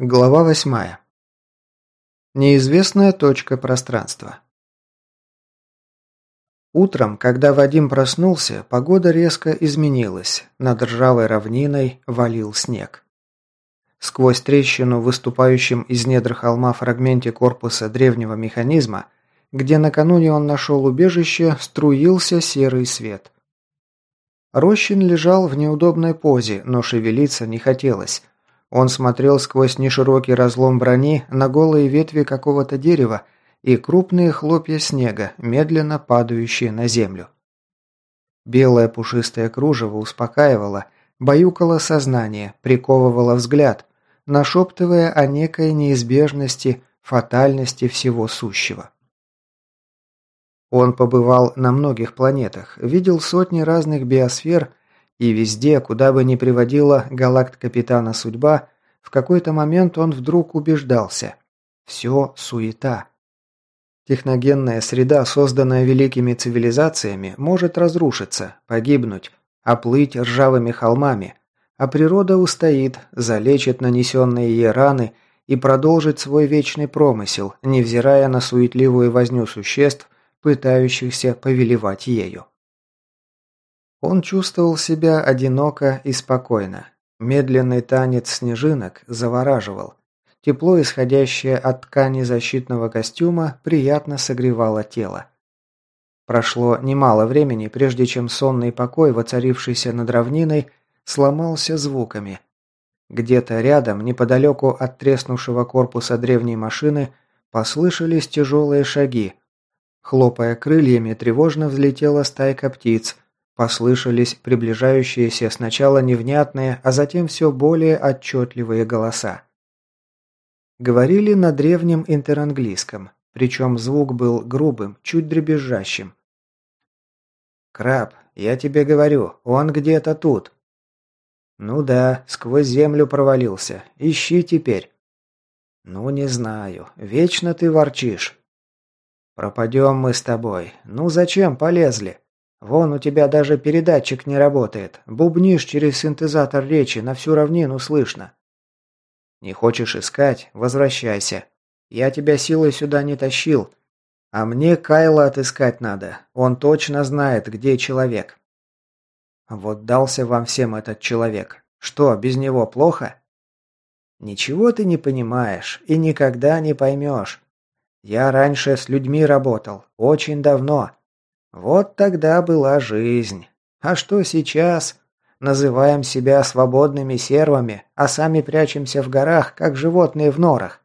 Глава восьмая. Неизвестная точка пространства. Утром, когда Вадим проснулся, погода резко изменилась. Над ржавой равниной валил снег. Сквозь трещину, выступающим из недр холма фрагменте корпуса древнего механизма, где накануне он нашел убежище, струился серый свет. Рощин лежал в неудобной позе, но шевелиться не хотелось – он смотрел сквозь неширокий разлом брони на голые ветви какого-то дерева и крупные хлопья снега, медленно падающие на землю. Белое пушистое кружево успокаивало, баюкало сознание, приковывало взгляд, нашептывая о некой неизбежности, фатальности всего сущего. Он побывал на многих планетах, видел сотни разных биосфер и везде, куда бы ни приводила галакт-капитана судьба, в какой-то момент он вдруг убеждался – все суета. Техногенная среда, созданная великими цивилизациями, может разрушиться, погибнуть, оплыть ржавыми холмами, а природа устоит, залечит нанесенные ей раны и продолжит свой вечный промысел, невзирая на суетливую возню существ, пытающихся повелевать ею. Он чувствовал себя одиноко и спокойно. Медленный танец снежинок завораживал. Тепло, исходящее от ткани защитного костюма, приятно согревало тело. Прошло немало времени, прежде чем сонный покой, воцарившийся над равниной, сломался звуками. Где-то рядом, неподалеку от треснувшего корпуса древней машины, послышались тяжелые шаги. Хлопая крыльями, тревожно взлетела стайка птиц, Послышались приближающиеся сначала невнятные, а затем все более отчетливые голоса. Говорили на древнем интеранглийском, причем звук был грубым, чуть дребезжащим. «Краб, я тебе говорю, он где-то тут». «Ну да, сквозь землю провалился. Ищи теперь». «Ну, не знаю. Вечно ты ворчишь». «Пропадем мы с тобой. Ну зачем полезли?» Вон у тебя даже передатчик не работает. Бубнишь через синтезатор речи, на всю равнину слышно. Не хочешь искать? Возвращайся. Я тебя силой сюда не тащил. А мне Кайла отыскать надо. Он точно знает, где человек. Вот дался вам всем этот человек. Что, без него плохо? Ничего ты не понимаешь и никогда не поймешь. Я раньше с людьми работал, очень давно. Вот тогда была жизнь. А что сейчас? Называем себя свободными сервами, а сами прячемся в горах, как животные в норах.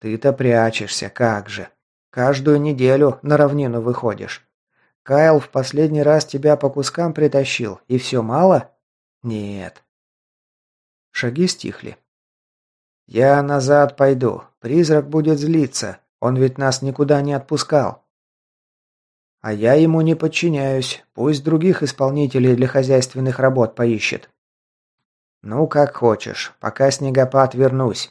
Ты-то прячешься, как же. Каждую неделю на равнину выходишь. Кайл в последний раз тебя по кускам притащил, и все мало? Нет. Шаги стихли. Я назад пойду. Призрак будет злиться. Он ведь нас никуда не отпускал. А я ему не подчиняюсь. Пусть других исполнителей для хозяйственных работ поищет. Ну, как хочешь. Пока снегопад вернусь.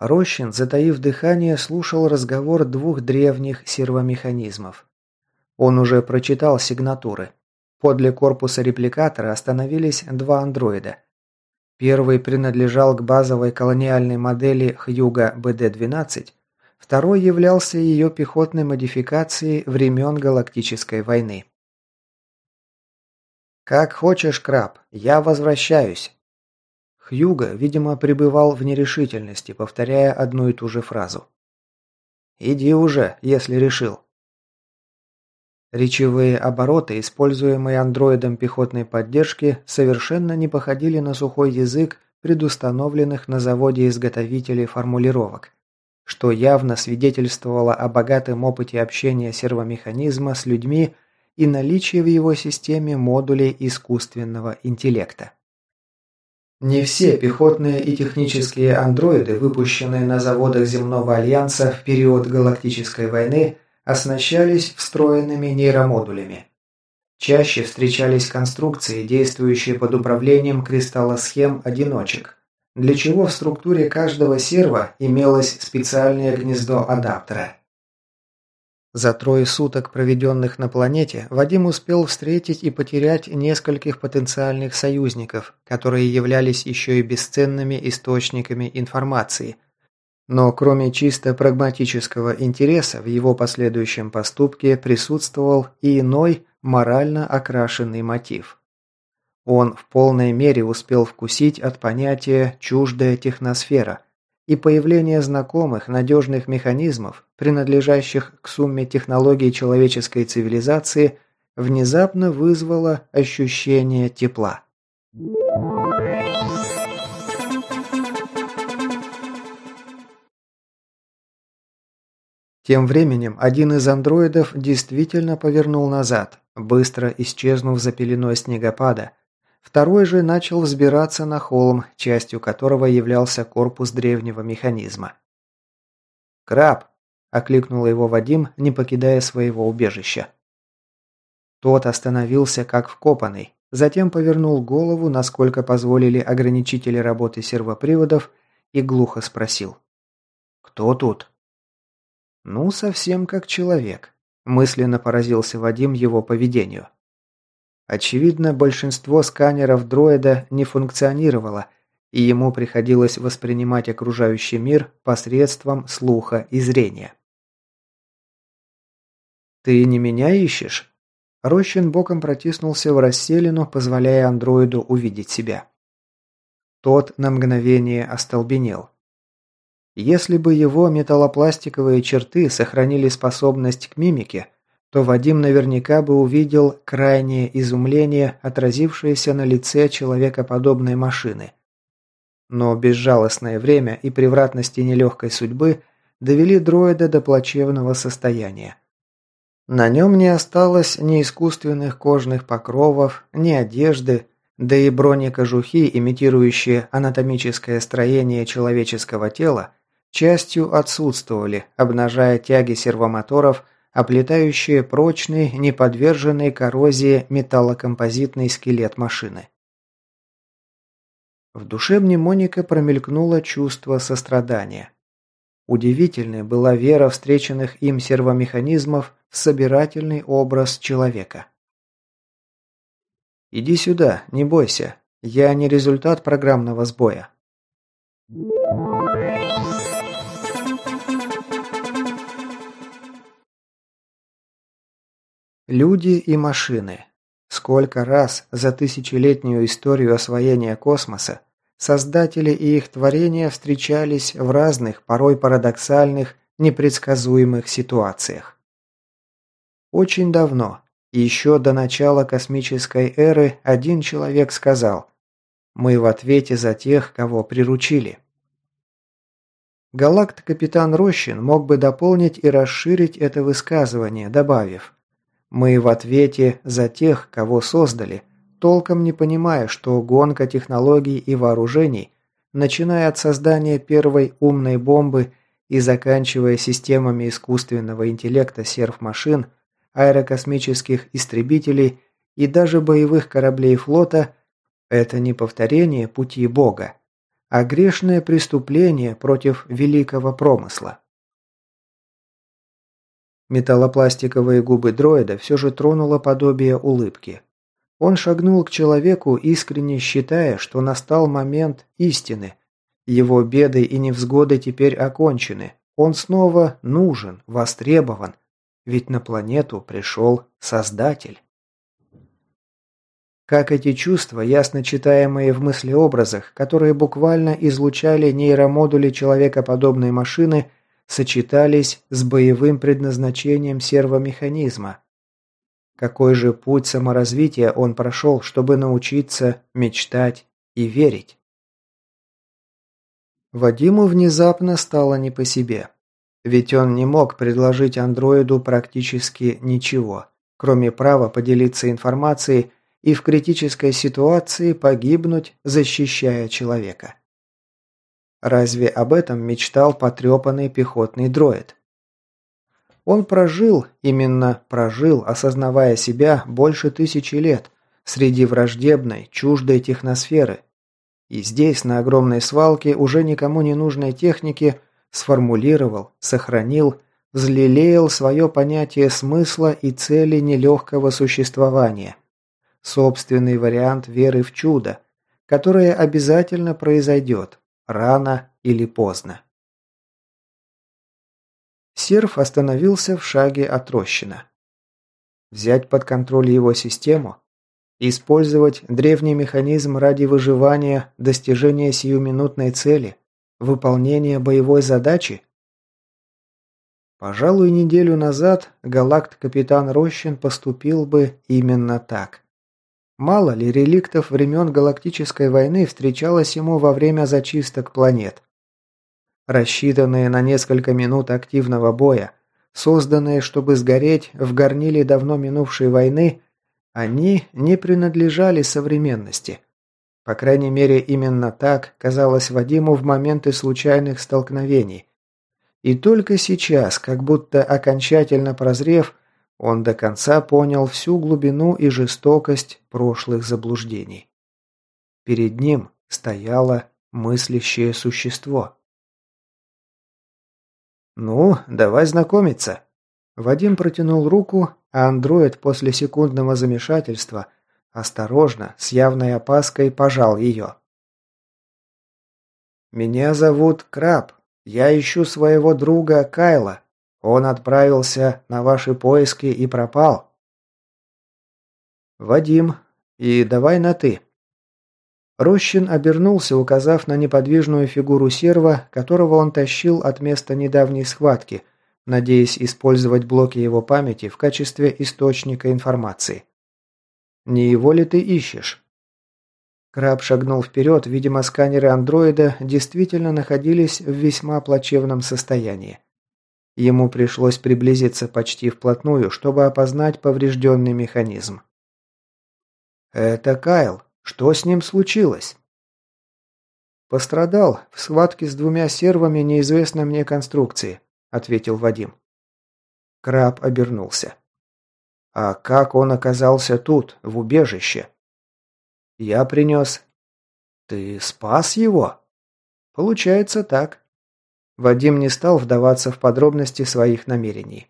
Рощин, затаив дыхание, слушал разговор двух древних сервомеханизмов. Он уже прочитал сигнатуры. Подле корпуса репликатора остановились два андроида. Первый принадлежал к базовой колониальной модели Хьюга БД-12, Второй являлся ее пехотной модификацией времен Галактической войны. «Как хочешь, краб, я возвращаюсь». Хьюго, видимо, пребывал в нерешительности, повторяя одну и ту же фразу. «Иди уже, если решил». Речевые обороты, используемые андроидом пехотной поддержки, совершенно не походили на сухой язык предустановленных на заводе изготовителей формулировок что явно свидетельствовало о богатом опыте общения сервомеханизма с людьми и наличии в его системе модулей искусственного интеллекта. Не все пехотные и технические андроиды, выпущенные на заводах Земного Альянса в период Галактической войны, оснащались встроенными нейромодулями. Чаще встречались конструкции, действующие под управлением кристаллосхем одиночек – для чего в структуре каждого серва имелось специальное гнездо адаптера. За трое суток, проведенных на планете, Вадим успел встретить и потерять нескольких потенциальных союзников, которые являлись еще и бесценными источниками информации. Но кроме чисто прагматического интереса в его последующем поступке присутствовал и иной, морально окрашенный мотив. Он в полной мере успел вкусить от понятия «чуждая техносфера», и появление знакомых, надежных механизмов, принадлежащих к сумме технологий человеческой цивилизации, внезапно вызвало ощущение тепла. Тем временем один из андроидов действительно повернул назад, быстро исчезнув за пеленой снегопада, Второй же начал взбираться на холм, частью которого являлся корпус древнего механизма. «Краб!» – окликнул его Вадим, не покидая своего убежища. Тот остановился как вкопанный, затем повернул голову, насколько позволили ограничители работы сервоприводов, и глухо спросил. «Кто тут?» «Ну, совсем как человек», – мысленно поразился Вадим его поведению. Очевидно, большинство сканеров дроида не функционировало, и ему приходилось воспринимать окружающий мир посредством слуха и зрения. «Ты не меня ищешь?» Рощин боком протиснулся в расселину, позволяя андроиду увидеть себя. Тот на мгновение остолбенел. Если бы его металлопластиковые черты сохранили способность к мимике, то Вадим наверняка бы увидел крайнее изумление, отразившееся на лице человекоподобной машины. Но безжалостное время и превратности нелегкой судьбы довели дроида до плачевного состояния. На нем не осталось ни искусственных кожных покровов, ни одежды, да и бронекожухи, имитирующие анатомическое строение человеческого тела, частью отсутствовали, обнажая тяги сервомоторов оплетающие прочный, не подверженный коррозии металлокомпозитный скелет машины. В душе мнемоника промелькнуло чувство сострадания. Удивительной была вера встреченных им сервомеханизмов в собирательный образ человека. «Иди сюда, не бойся. Я не результат программного сбоя». Люди и машины. Сколько раз за тысячелетнюю историю освоения космоса создатели и их творения встречались в разных, порой парадоксальных, непредсказуемых ситуациях. Очень давно, еще до начала космической эры, один человек сказал «Мы в ответе за тех, кого приручили». Галакт-капитан Рощин мог бы дополнить и расширить это высказывание, добавив мы в ответе за тех, кого создали, толком не понимая, что гонка технологий и вооружений, начиная от создания первой умной бомбы и заканчивая системами искусственного интеллекта серф-машин, аэрокосмических истребителей и даже боевых кораблей флота, это не повторение пути Бога, а грешное преступление против великого промысла. Металлопластиковые губы дроида все же тронуло подобие улыбки. Он шагнул к человеку, искренне считая, что настал момент истины. Его беды и невзгоды теперь окончены. Он снова нужен, востребован. Ведь на планету пришел Создатель. Как эти чувства, ясно читаемые в мыслеобразах, которые буквально излучали нейромодули человекоподобной машины – сочетались с боевым предназначением сервомеханизма. Какой же путь саморазвития он прошел, чтобы научиться мечтать и верить? Вадиму внезапно стало не по себе. Ведь он не мог предложить андроиду практически ничего, кроме права поделиться информацией и в критической ситуации погибнуть, защищая человека. Разве об этом мечтал потрепанный пехотный дроид? Он прожил, именно прожил, осознавая себя больше тысячи лет, среди враждебной, чуждой техносферы. И здесь, на огромной свалке, уже никому не нужной техники, сформулировал, сохранил, взлелеял свое понятие смысла и цели нелегкого существования. Собственный вариант веры в чудо, которое обязательно произойдет, рано или поздно. Серф остановился в шаге от Рощина. Взять под контроль его систему? Использовать древний механизм ради выживания, достижения сиюминутной цели, выполнения боевой задачи? Пожалуй, неделю назад галакт-капитан Рощин поступил бы именно так. Мало ли реликтов времен Галактической войны встречалось ему во время зачисток планет. Рассчитанные на несколько минут активного боя, созданные, чтобы сгореть в горниле давно минувшей войны, они не принадлежали современности. По крайней мере, именно так казалось Вадиму в моменты случайных столкновений. И только сейчас, как будто окончательно прозрев, он до конца понял всю глубину и жестокость прошлых заблуждений. Перед ним стояло мыслящее существо. «Ну, давай знакомиться». Вадим протянул руку, а андроид после секундного замешательства осторожно, с явной опаской пожал ее. «Меня зовут Краб. Я ищу своего друга Кайла. Он отправился на ваши поиски и пропал». «Вадим. И давай на «ты». Рощин обернулся, указав на неподвижную фигуру серва, которого он тащил от места недавней схватки, надеясь использовать блоки его памяти в качестве источника информации. «Не его ли ты ищешь?» Краб шагнул вперед, видимо, сканеры андроида действительно находились в весьма плачевном состоянии. Ему пришлось приблизиться почти вплотную, чтобы опознать поврежденный механизм. «Это Кайл», что с ним случилось? Пострадал в схватке с двумя сервами неизвестной мне конструкции, ответил Вадим. Краб обернулся. А как он оказался тут, в убежище? Я принес. Ты спас его? Получается так. Вадим не стал вдаваться в подробности своих намерений.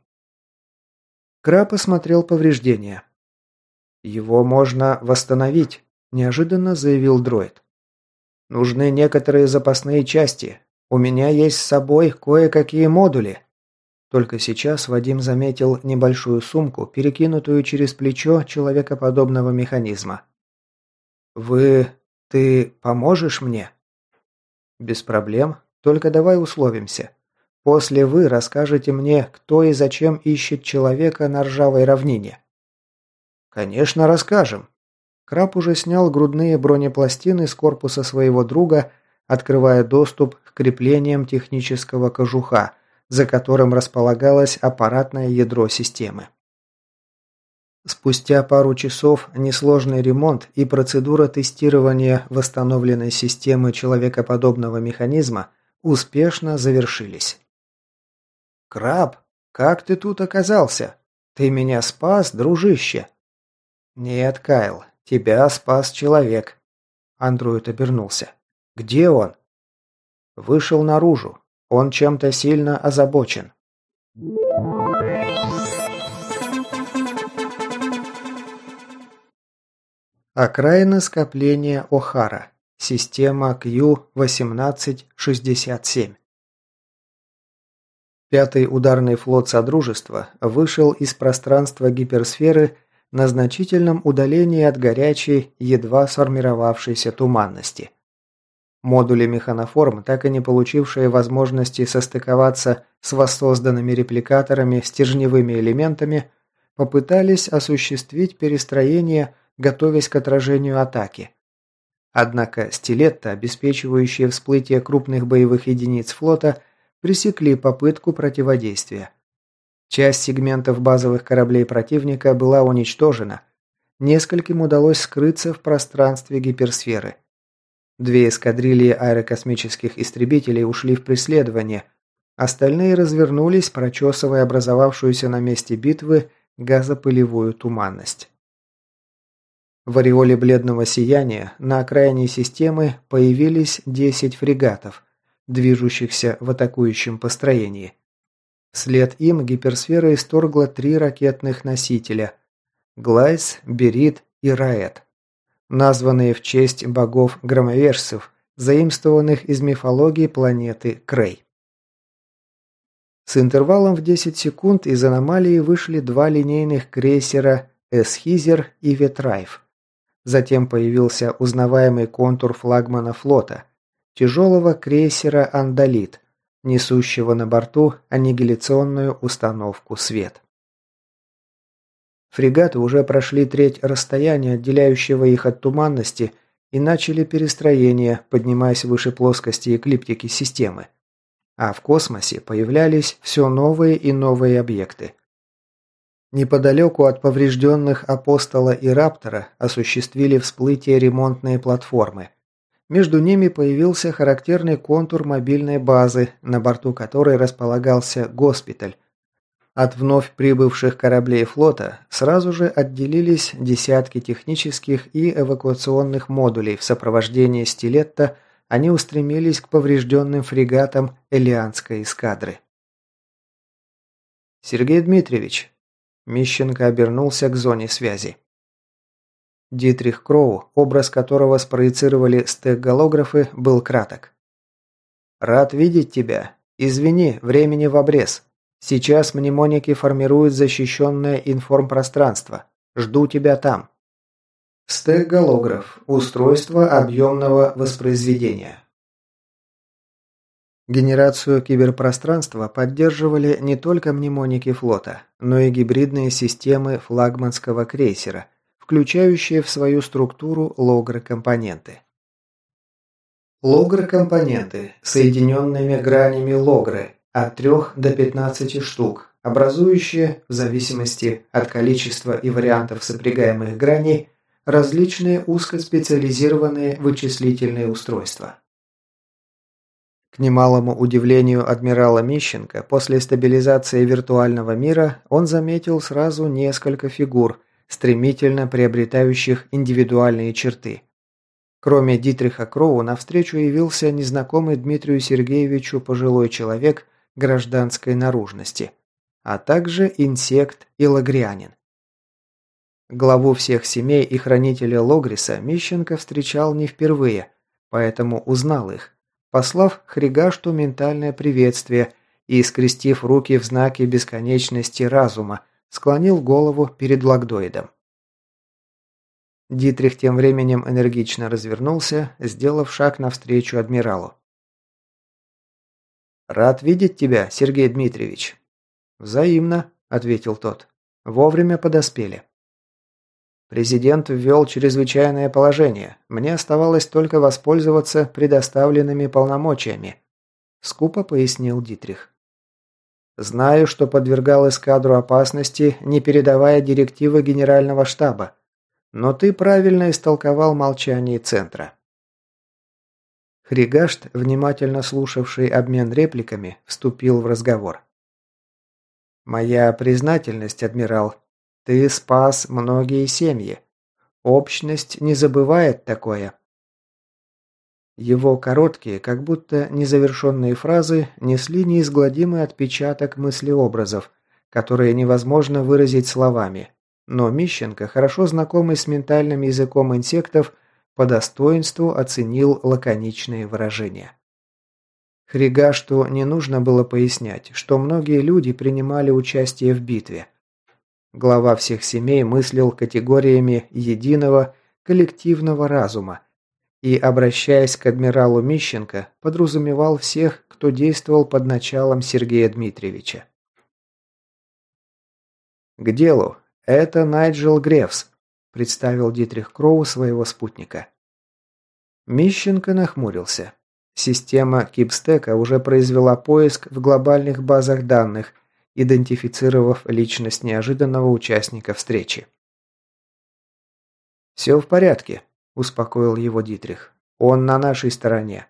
Краб осмотрел повреждения. Его можно восстановить, неожиданно заявил дроид. Нужны некоторые запасные части. У меня есть с собой кое-какие модули. Только сейчас Вадим заметил небольшую сумку, перекинутую через плечо человекоподобного механизма. Вы ты поможешь мне? Без проблем, только давай условимся. После вы расскажете мне, кто и зачем ищет человека на ржавой равнине. Конечно, расскажем. Краб уже снял грудные бронепластины с корпуса своего друга, открывая доступ к креплениям технического кожуха, за которым располагалось аппаратное ядро системы. Спустя пару часов несложный ремонт и процедура тестирования восстановленной системы человекоподобного механизма успешно завершились. «Краб, как ты тут оказался? Ты меня спас, дружище?» «Нет, Кайл, Тебя спас человек». Андроид обернулся. «Где он?» «Вышел наружу. Он чем-то сильно озабочен». Окраина скопления О'Хара. Система Q-1867. Пятый ударный флот Содружества вышел из пространства гиперсферы на значительном удалении от горячей, едва сформировавшейся туманности. Модули механоформ, так и не получившие возможности состыковаться с воссозданными репликаторами стержневыми элементами, попытались осуществить перестроение, готовясь к отражению атаки. Однако стилетто, обеспечивающие всплытие крупных боевых единиц флота, пресекли попытку противодействия. Часть сегментов базовых кораблей противника была уничтожена. Нескольким удалось скрыться в пространстве гиперсферы. Две эскадрильи аэрокосмических истребителей ушли в преследование. Остальные развернулись, прочесывая образовавшуюся на месте битвы газопылевую туманность. В ореоле бледного сияния на окраине системы появились 10 фрегатов, движущихся в атакующем построении. Вслед им гиперсфера исторгла три ракетных носителя – Глайс, Берит и Раэт, названные в честь богов-громовержцев, заимствованных из мифологии планеты Крей. С интервалом в 10 секунд из аномалии вышли два линейных крейсера «Эсхизер» и «Ветрайф». Затем появился узнаваемый контур флагмана флота – тяжелого крейсера «Андалит», несущего на борту аннигиляционную установку «Свет». Фрегаты уже прошли треть расстояния, отделяющего их от туманности, и начали перестроение, поднимаясь выше плоскости эклиптики системы. А в космосе появлялись все новые и новые объекты. Неподалеку от поврежденных Апостола и Раптора осуществили всплытие ремонтные платформы – между ними появился характерный контур мобильной базы, на борту которой располагался госпиталь. От вновь прибывших кораблей флота сразу же отделились десятки технических и эвакуационных модулей в сопровождении стилетта, они устремились к поврежденным фрегатам Элианской эскадры. «Сергей Дмитриевич», Мищенко обернулся к зоне связи. Дитрих Кроу, образ которого спроецировали стек-голографы, был краток. «Рад видеть тебя. Извини, времени в обрез. Сейчас мнемоники формируют защищенное информпространство. Жду тебя там». Стек-голограф – устройство объемного воспроизведения. Генерацию киберпространства поддерживали не только мнемоники флота, но и гибридные системы флагманского крейсера, включающие в свою структуру логры-компоненты. Логры-компоненты – соединенными гранями логры от 3 до 15 штук, образующие, в зависимости от количества и вариантов сопрягаемых граней, различные узкоспециализированные вычислительные устройства. К немалому удивлению адмирала Мищенко, после стабилизации виртуального мира он заметил сразу несколько фигур – стремительно приобретающих индивидуальные черты. Кроме Дитриха Кроу, навстречу явился незнакомый Дмитрию Сергеевичу пожилой человек гражданской наружности, а также инсект и лагрианин. Главу всех семей и хранителя Логриса Мищенко встречал не впервые, поэтому узнал их, послав Хригашту ментальное приветствие и скрестив руки в знаке бесконечности разума, склонил голову перед лагдоидом. Дитрих тем временем энергично развернулся, сделав шаг навстречу адмиралу. «Рад видеть тебя, Сергей Дмитриевич». «Взаимно», — ответил тот. «Вовремя подоспели». Президент ввел чрезвычайное положение. Мне оставалось только воспользоваться предоставленными полномочиями», — скупо пояснил Дитрих. Знаю, что подвергал эскадру опасности, не передавая директивы генерального штаба. Но ты правильно истолковал молчание центра. Хригашт, внимательно слушавший обмен репликами, вступил в разговор. «Моя признательность, адмирал. Ты спас многие семьи. Общность не забывает такое. Его короткие, как будто незавершенные фразы несли неизгладимый отпечаток мыслеобразов, которые невозможно выразить словами. Но Мищенко, хорошо знакомый с ментальным языком инсектов, по достоинству оценил лаконичные выражения. Хригашту не нужно было пояснять, что многие люди принимали участие в битве. Глава всех семей мыслил категориями единого коллективного разума – и, обращаясь к адмиралу Мищенко, подразумевал всех, кто действовал под началом Сергея Дмитриевича. «К делу. Это Найджел Грефс», – представил Дитрих Кроу своего спутника. Мищенко нахмурился. Система Кипстека уже произвела поиск в глобальных базах данных, идентифицировав личность неожиданного участника встречи. «Все в порядке», – успокоил его Дитрих. «Он на нашей стороне.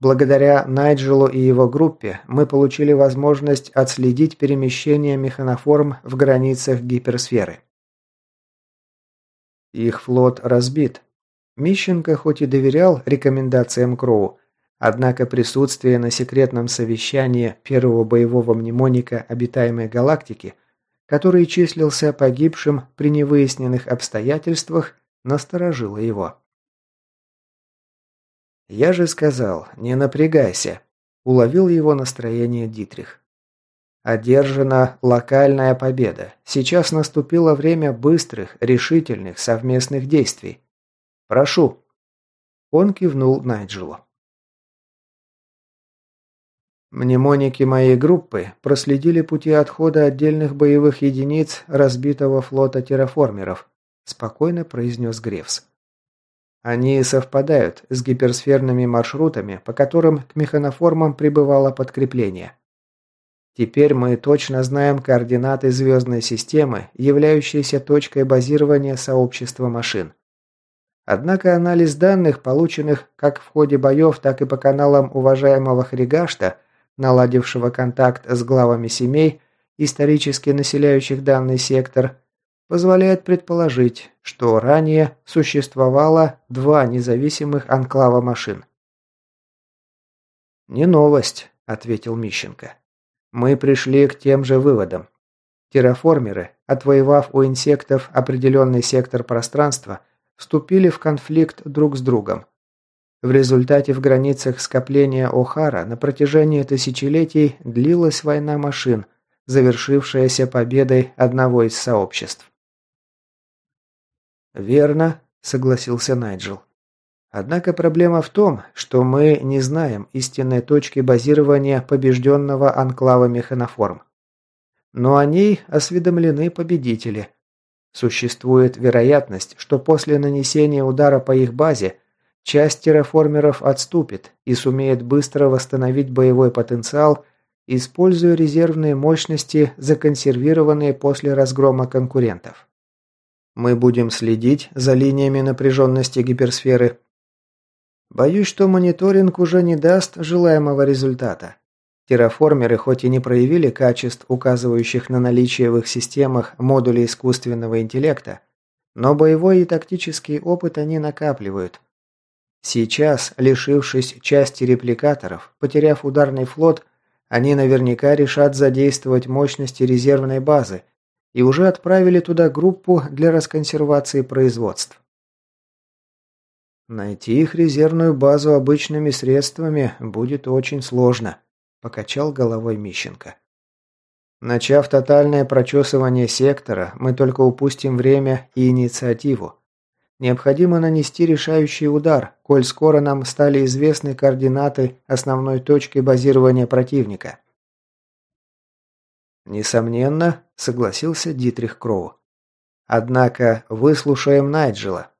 Благодаря Найджелу и его группе мы получили возможность отследить перемещение механоформ в границах гиперсферы. Их флот разбит. Мищенко хоть и доверял рекомендациям Кроу, Однако присутствие на секретном совещании первого боевого мнемоника обитаемой галактики, который числился погибшим при невыясненных обстоятельствах, насторожило его. «Я же сказал, не напрягайся», – уловил его настроение Дитрих. Одержана локальная победа. Сейчас наступило время быстрых, решительных совместных действий. Прошу. Он кивнул Найджелу. Мнемоники моей группы проследили пути отхода отдельных боевых единиц разбитого флота терраформеров, спокойно произнес Гревс. Они совпадают с гиперсферными маршрутами, по которым к механоформам прибывало подкрепление. Теперь мы точно знаем координаты звездной системы, являющейся точкой базирования сообщества машин. Однако анализ данных, полученных как в ходе боев, так и по каналам уважаемого Хригашта, наладившего контакт с главами семей, исторически населяющих данный сектор, позволяет предположить, что ранее существовало два независимых анклава машин. «Не новость», — ответил Мищенко. Мы пришли к тем же выводам. Терраформеры, отвоевав у инсектов определенный сектор пространства, вступили в конфликт друг с другом. В результате в границах скопления О'Хара на протяжении тысячелетий длилась война машин, завершившаяся победой одного из сообществ. «Верно», — согласился Найджел. Однако проблема в том, что мы не знаем истинной точки базирования побежденного анклава механоформ. Но о ней осведомлены победители. Существует вероятность, что после нанесения удара по их базе часть терраформеров отступит и сумеет быстро восстановить боевой потенциал, используя резервные мощности, законсервированные после разгрома конкурентов. Мы будем следить за линиями напряженности гиперсферы Боюсь, что мониторинг уже не даст желаемого результата. Терраформеры хоть и не проявили качеств, указывающих на наличие в их системах модулей искусственного интеллекта, но боевой и тактический опыт они накапливают. Сейчас, лишившись части репликаторов, потеряв ударный флот, они наверняка решат задействовать мощности резервной базы и уже отправили туда группу для расконсервации производств. «Найти их резервную базу обычными средствами будет очень сложно», – покачал головой Мищенко. «Начав тотальное прочесывание сектора, мы только упустим время и инициативу. Необходимо нанести решающий удар, коль скоро нам стали известны координаты основной точки базирования противника». «Несомненно», – согласился Дитрих Кроу. «Однако выслушаем Найджела.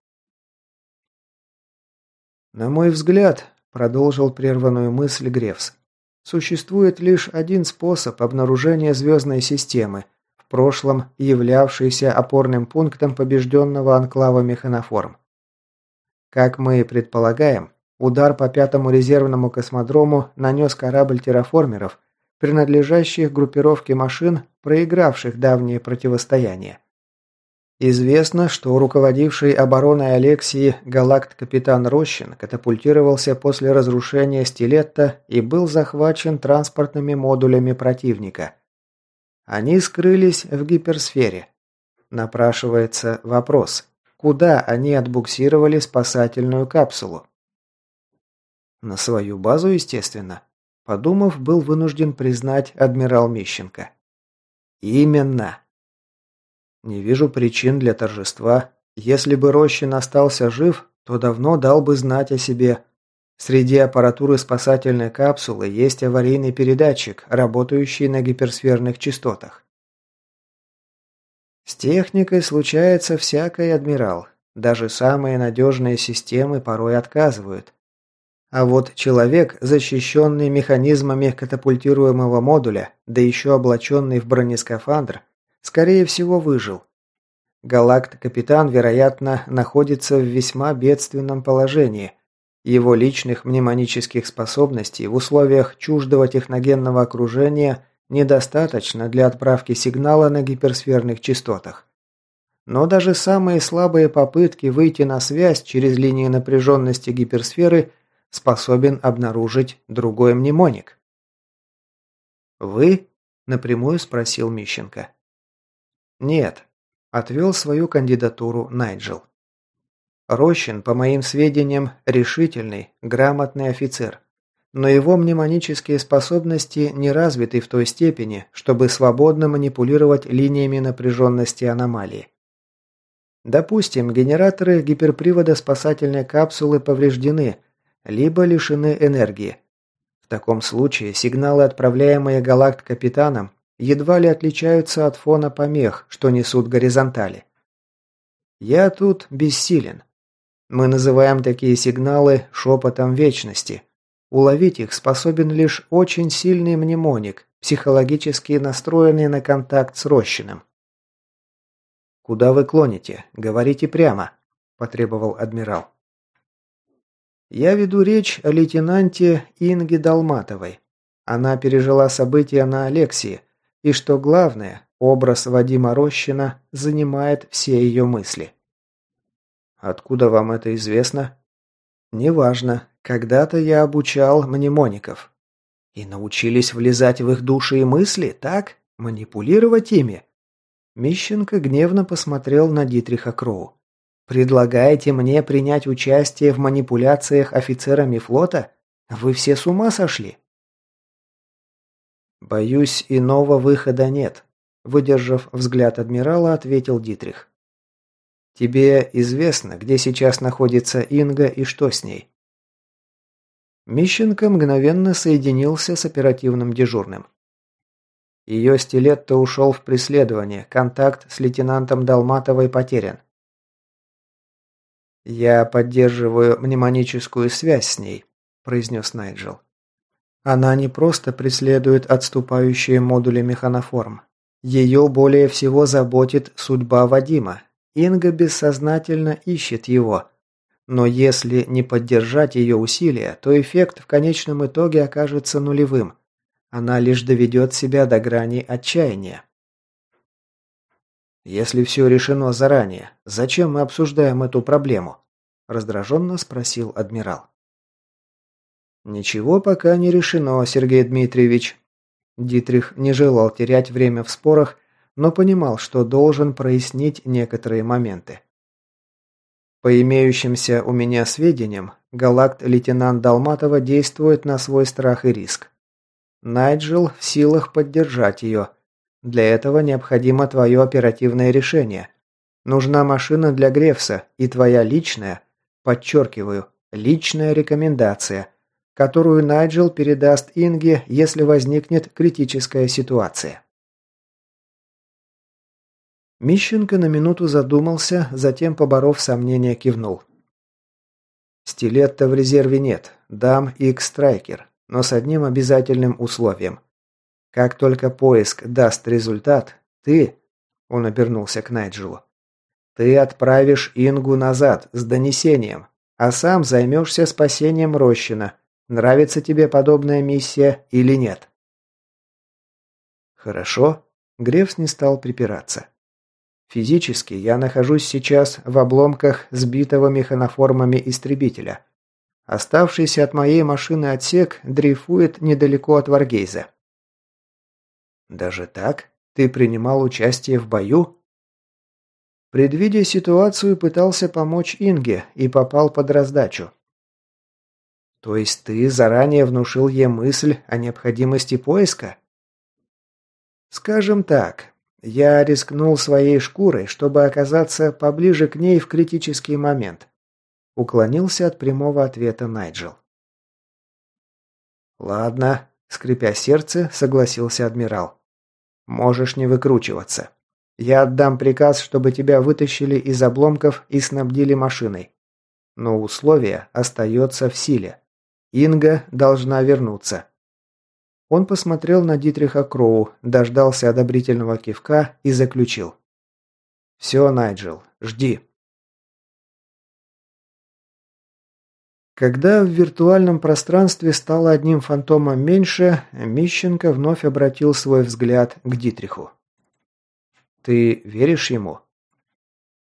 «На мой взгляд», – продолжил прерванную мысль Гревс, – «существует лишь один способ обнаружения звездной системы, в прошлом являвшейся опорным пунктом побежденного анклава Механоформ. Как мы предполагаем, удар по пятому резервному космодрому нанес корабль терраформеров, принадлежащих группировке машин, проигравших давнее противостояние. Известно, что руководивший обороной Алексии галакт-капитан Рощин катапультировался после разрушения стилетта и был захвачен транспортными модулями противника. Они скрылись в гиперсфере. Напрашивается вопрос, куда они отбуксировали спасательную капсулу? На свою базу, естественно. Подумав, был вынужден признать адмирал Мищенко. Именно. Не вижу причин для торжества. Если бы Рощин остался жив, то давно дал бы знать о себе. Среди аппаратуры спасательной капсулы есть аварийный передатчик, работающий на гиперсферных частотах. С техникой случается всякое, адмирал. Даже самые надежные системы порой отказывают. А вот человек, защищенный механизмами катапультируемого модуля, да еще облаченный в бронескафандр, Скорее всего, выжил. Галакт-капитан, вероятно, находится в весьма бедственном положении. Его личных мнемонических способностей в условиях чуждого техногенного окружения недостаточно для отправки сигнала на гиперсферных частотах. Но даже самые слабые попытки выйти на связь через линии напряженности гиперсферы способен обнаружить другой мнемоник. «Вы?» – напрямую спросил Мищенко. «Нет», – отвел свою кандидатуру Найджел. Рощин, по моим сведениям, решительный, грамотный офицер. Но его мнемонические способности не развиты в той степени, чтобы свободно манипулировать линиями напряженности аномалии. Допустим, генераторы гиперпривода спасательной капсулы повреждены, либо лишены энергии. В таком случае сигналы, отправляемые галакт-капитаном, едва ли отличаются от фона помех, что несут горизонтали. Я тут бессилен. Мы называем такие сигналы шепотом вечности. Уловить их способен лишь очень сильный мнемоник, психологически настроенный на контакт с Рощиным. «Куда вы клоните? Говорите прямо», – потребовал адмирал. «Я веду речь о лейтенанте Инге Долматовой. Она пережила события на Алексии, и, что главное, образ Вадима Рощина занимает все ее мысли». «Откуда вам это известно?» «Неважно. Когда-то я обучал мнемоников». «И научились влезать в их души и мысли, так? Манипулировать ими?» Мищенко гневно посмотрел на Дитриха Кроу. «Предлагаете мне принять участие в манипуляциях офицерами флота? Вы все с ума сошли?» «Боюсь, иного выхода нет», – выдержав взгляд адмирала, ответил Дитрих. «Тебе известно, где сейчас находится Инга и что с ней?» Мищенко мгновенно соединился с оперативным дежурным. Ее стилет-то ушел в преследование. Контакт с лейтенантом Долматовой потерян. «Я поддерживаю мнемоническую связь с ней», – произнес Найджел. «Она не просто преследует отступающие модули механоформ. Ее более всего заботит судьба Вадима. Инга бессознательно ищет его. Но если не поддержать ее усилия, то эффект в конечном итоге окажется нулевым – она лишь доведет себя до грани отчаяния. «Если все решено заранее, зачем мы обсуждаем эту проблему?» – раздраженно спросил адмирал. «Ничего пока не решено, Сергей Дмитриевич». Дитрих не желал терять время в спорах, но понимал, что должен прояснить некоторые моменты. По имеющимся у меня сведениям, галакт-лейтенант Долматова действует на свой страх и риск. Найджел в силах поддержать ее. Для этого необходимо твое оперативное решение. Нужна машина для Грефса и твоя личная, подчеркиваю, личная рекомендация, которую Найджел передаст Инге, если возникнет критическая ситуация. Мищенко на минуту задумался, затем, поборов сомнения, кивнул. «Стилетта в резерве нет. Дам X-Страйкер но с одним обязательным условием. Как только поиск даст результат, ты, он обернулся к Найджелу, ты отправишь Ингу назад с донесением, а сам займешься спасением Рощина. Нравится тебе подобная миссия или нет? Хорошо. Грефс не стал припираться. Физически я нахожусь сейчас в обломках сбитого механоформами истребителя. Оставшийся от моей машины отсек дрейфует недалеко от Варгейза. Даже так? Ты принимал участие в бою? Предвидя ситуацию, пытался помочь Инге и попал под раздачу. То есть ты заранее внушил ей мысль о необходимости поиска? Скажем так, я рискнул своей шкурой, чтобы оказаться поближе к ней в критический момент. Уклонился от прямого ответа Найджел. «Ладно», — скрипя сердце, согласился адмирал. «Можешь не выкручиваться. Я отдам приказ, чтобы тебя вытащили из обломков и снабдили машиной. Но условие остается в силе. Инга должна вернуться». Он посмотрел на Дитриха Кроу, дождался одобрительного кивка и заключил. «Все, Найджел, жди». Когда в виртуальном пространстве стало одним фантомом меньше, Мищенко вновь обратил свой взгляд к Дитриху. «Ты веришь ему?»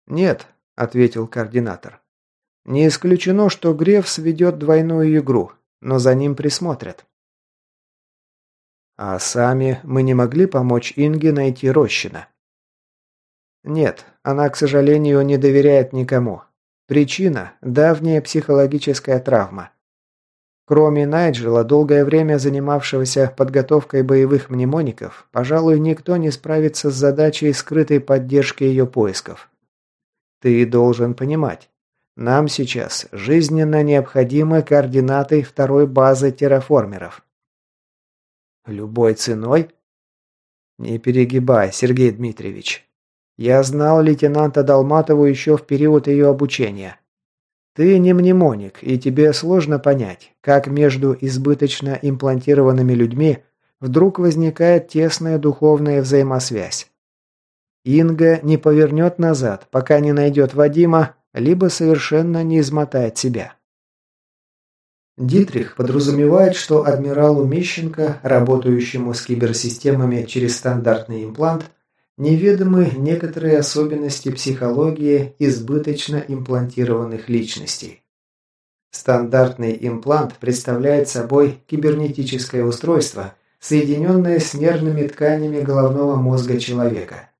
«Нет», — ответил координатор. Не исключено, что Грефс ведет двойную игру, но за ним присмотрят. А сами мы не могли помочь Инге найти Рощина. Нет, она, к сожалению, не доверяет никому. Причина – давняя психологическая травма. Кроме Найджела, долгое время занимавшегося подготовкой боевых мнемоников, пожалуй, никто не справится с задачей скрытой поддержки ее поисков. Ты должен понимать, нам сейчас жизненно необходимы координаты второй базы терраформеров. Любой ценой? Не перегибай, Сергей Дмитриевич. Я знал лейтенанта Долматову еще в период ее обучения. Ты не мнемоник, и тебе сложно понять, как между избыточно имплантированными людьми вдруг возникает тесная духовная взаимосвязь. Инга не повернет назад, пока не найдет Вадима, либо совершенно не измотает себя. Дитрих подразумевает, что адмиралу Мищенко, работающему с киберсистемами через стандартный имплант, неведомы некоторые особенности психологии избыточно имплантированных личностей. Стандартный имплант представляет собой кибернетическое устройство, соединенное с нервными тканями головного мозга человека.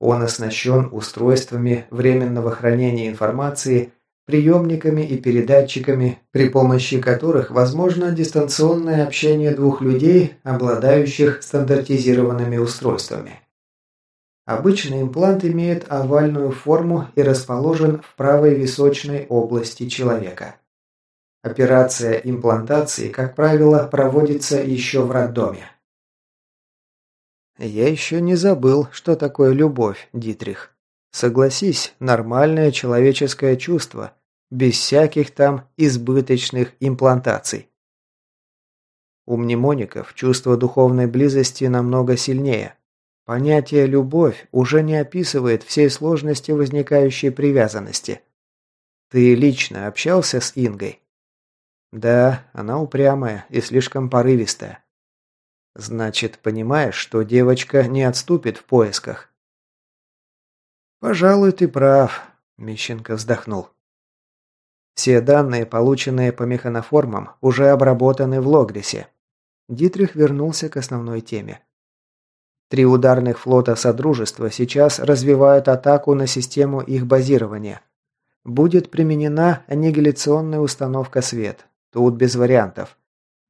Он оснащен устройствами временного хранения информации приемниками и передатчиками, при помощи которых возможно дистанционное общение двух людей, обладающих стандартизированными устройствами. Обычный имплант имеет овальную форму и расположен в правой височной области человека. Операция имплантации, как правило, проводится еще в роддоме. Я еще не забыл, что такое любовь, Дитрих. Согласись, нормальное человеческое чувство, без всяких там избыточных имплантаций. У мнемоников чувство духовной близости намного сильнее. Понятие «любовь» уже не описывает всей сложности возникающей привязанности. Ты лично общался с Ингой? Да, она упрямая и слишком порывистая. Значит, понимаешь, что девочка не отступит в поисках. «Пожалуй, ты прав», – Мищенко вздохнул. Все данные, полученные по механоформам, уже обработаны в Логрисе. Дитрих вернулся к основной теме. Три ударных флота Содружества сейчас развивают атаку на систему их базирования. Будет применена аннигиляционная установка «Свет». Тут без вариантов.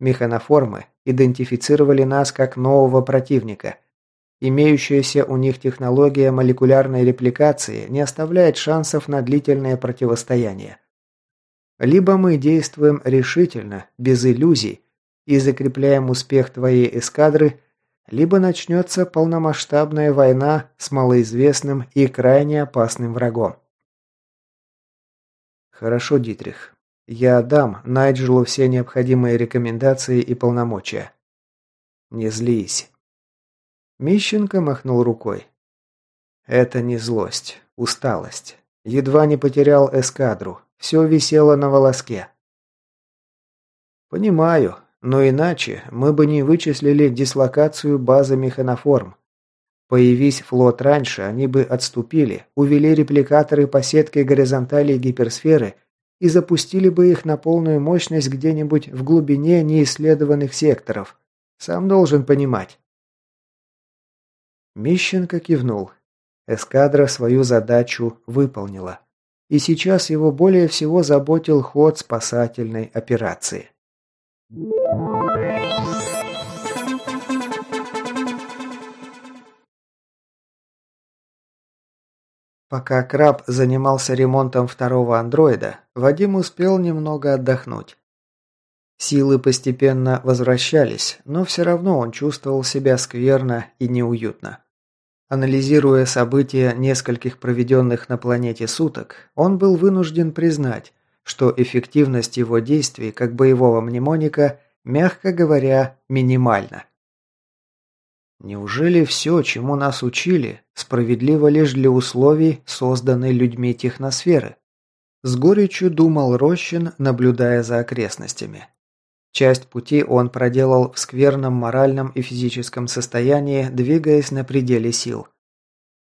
Механоформы идентифицировали нас как нового противника – Имеющаяся у них технология молекулярной репликации не оставляет шансов на длительное противостояние. Либо мы действуем решительно, без иллюзий, и закрепляем успех твоей эскадры, либо начнется полномасштабная война с малоизвестным и крайне опасным врагом. Хорошо, Дитрих. Я дам Найджелу все необходимые рекомендации и полномочия. Не злись. Мищенко махнул рукой. Это не злость, усталость. Едва не потерял эскадру. Все висело на волоске. Понимаю, но иначе мы бы не вычислили дислокацию базы механоформ. Появись флот раньше, они бы отступили, увели репликаторы по сетке горизонтали гиперсферы и запустили бы их на полную мощность где-нибудь в глубине неисследованных секторов. Сам должен понимать. Мищенко кивнул. Эскадра свою задачу выполнила. И сейчас его более всего заботил ход спасательной операции. Пока Краб занимался ремонтом второго андроида, Вадим успел немного отдохнуть. Силы постепенно возвращались, но все равно он чувствовал себя скверно и неуютно. Анализируя события нескольких проведенных на планете суток, он был вынужден признать, что эффективность его действий как боевого мнемоника, мягко говоря, минимальна. Неужели все, чему нас учили, справедливо лишь для условий, созданной людьми техносферы? С горечью думал Рощин, наблюдая за окрестностями. Часть пути он проделал в скверном моральном и физическом состоянии, двигаясь на пределе сил.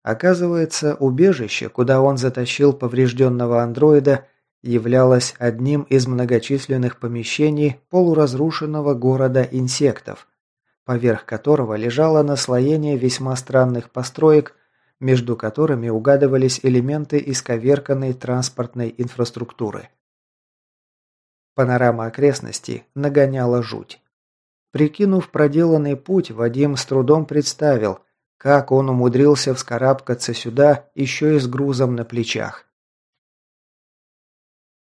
Оказывается, убежище, куда он затащил поврежденного андроида, являлась одним из многочисленных помещений полуразрушенного города инсектов, поверх которого лежало наслоение весьма странных построек, между которыми угадывались элементы исковерканной транспортной инфраструктуры. Панорама окрестностей нагоняла жуть. Прикинув проделанный путь, Вадим с трудом представил, как он умудрился вскарабкаться сюда еще и с грузом на плечах.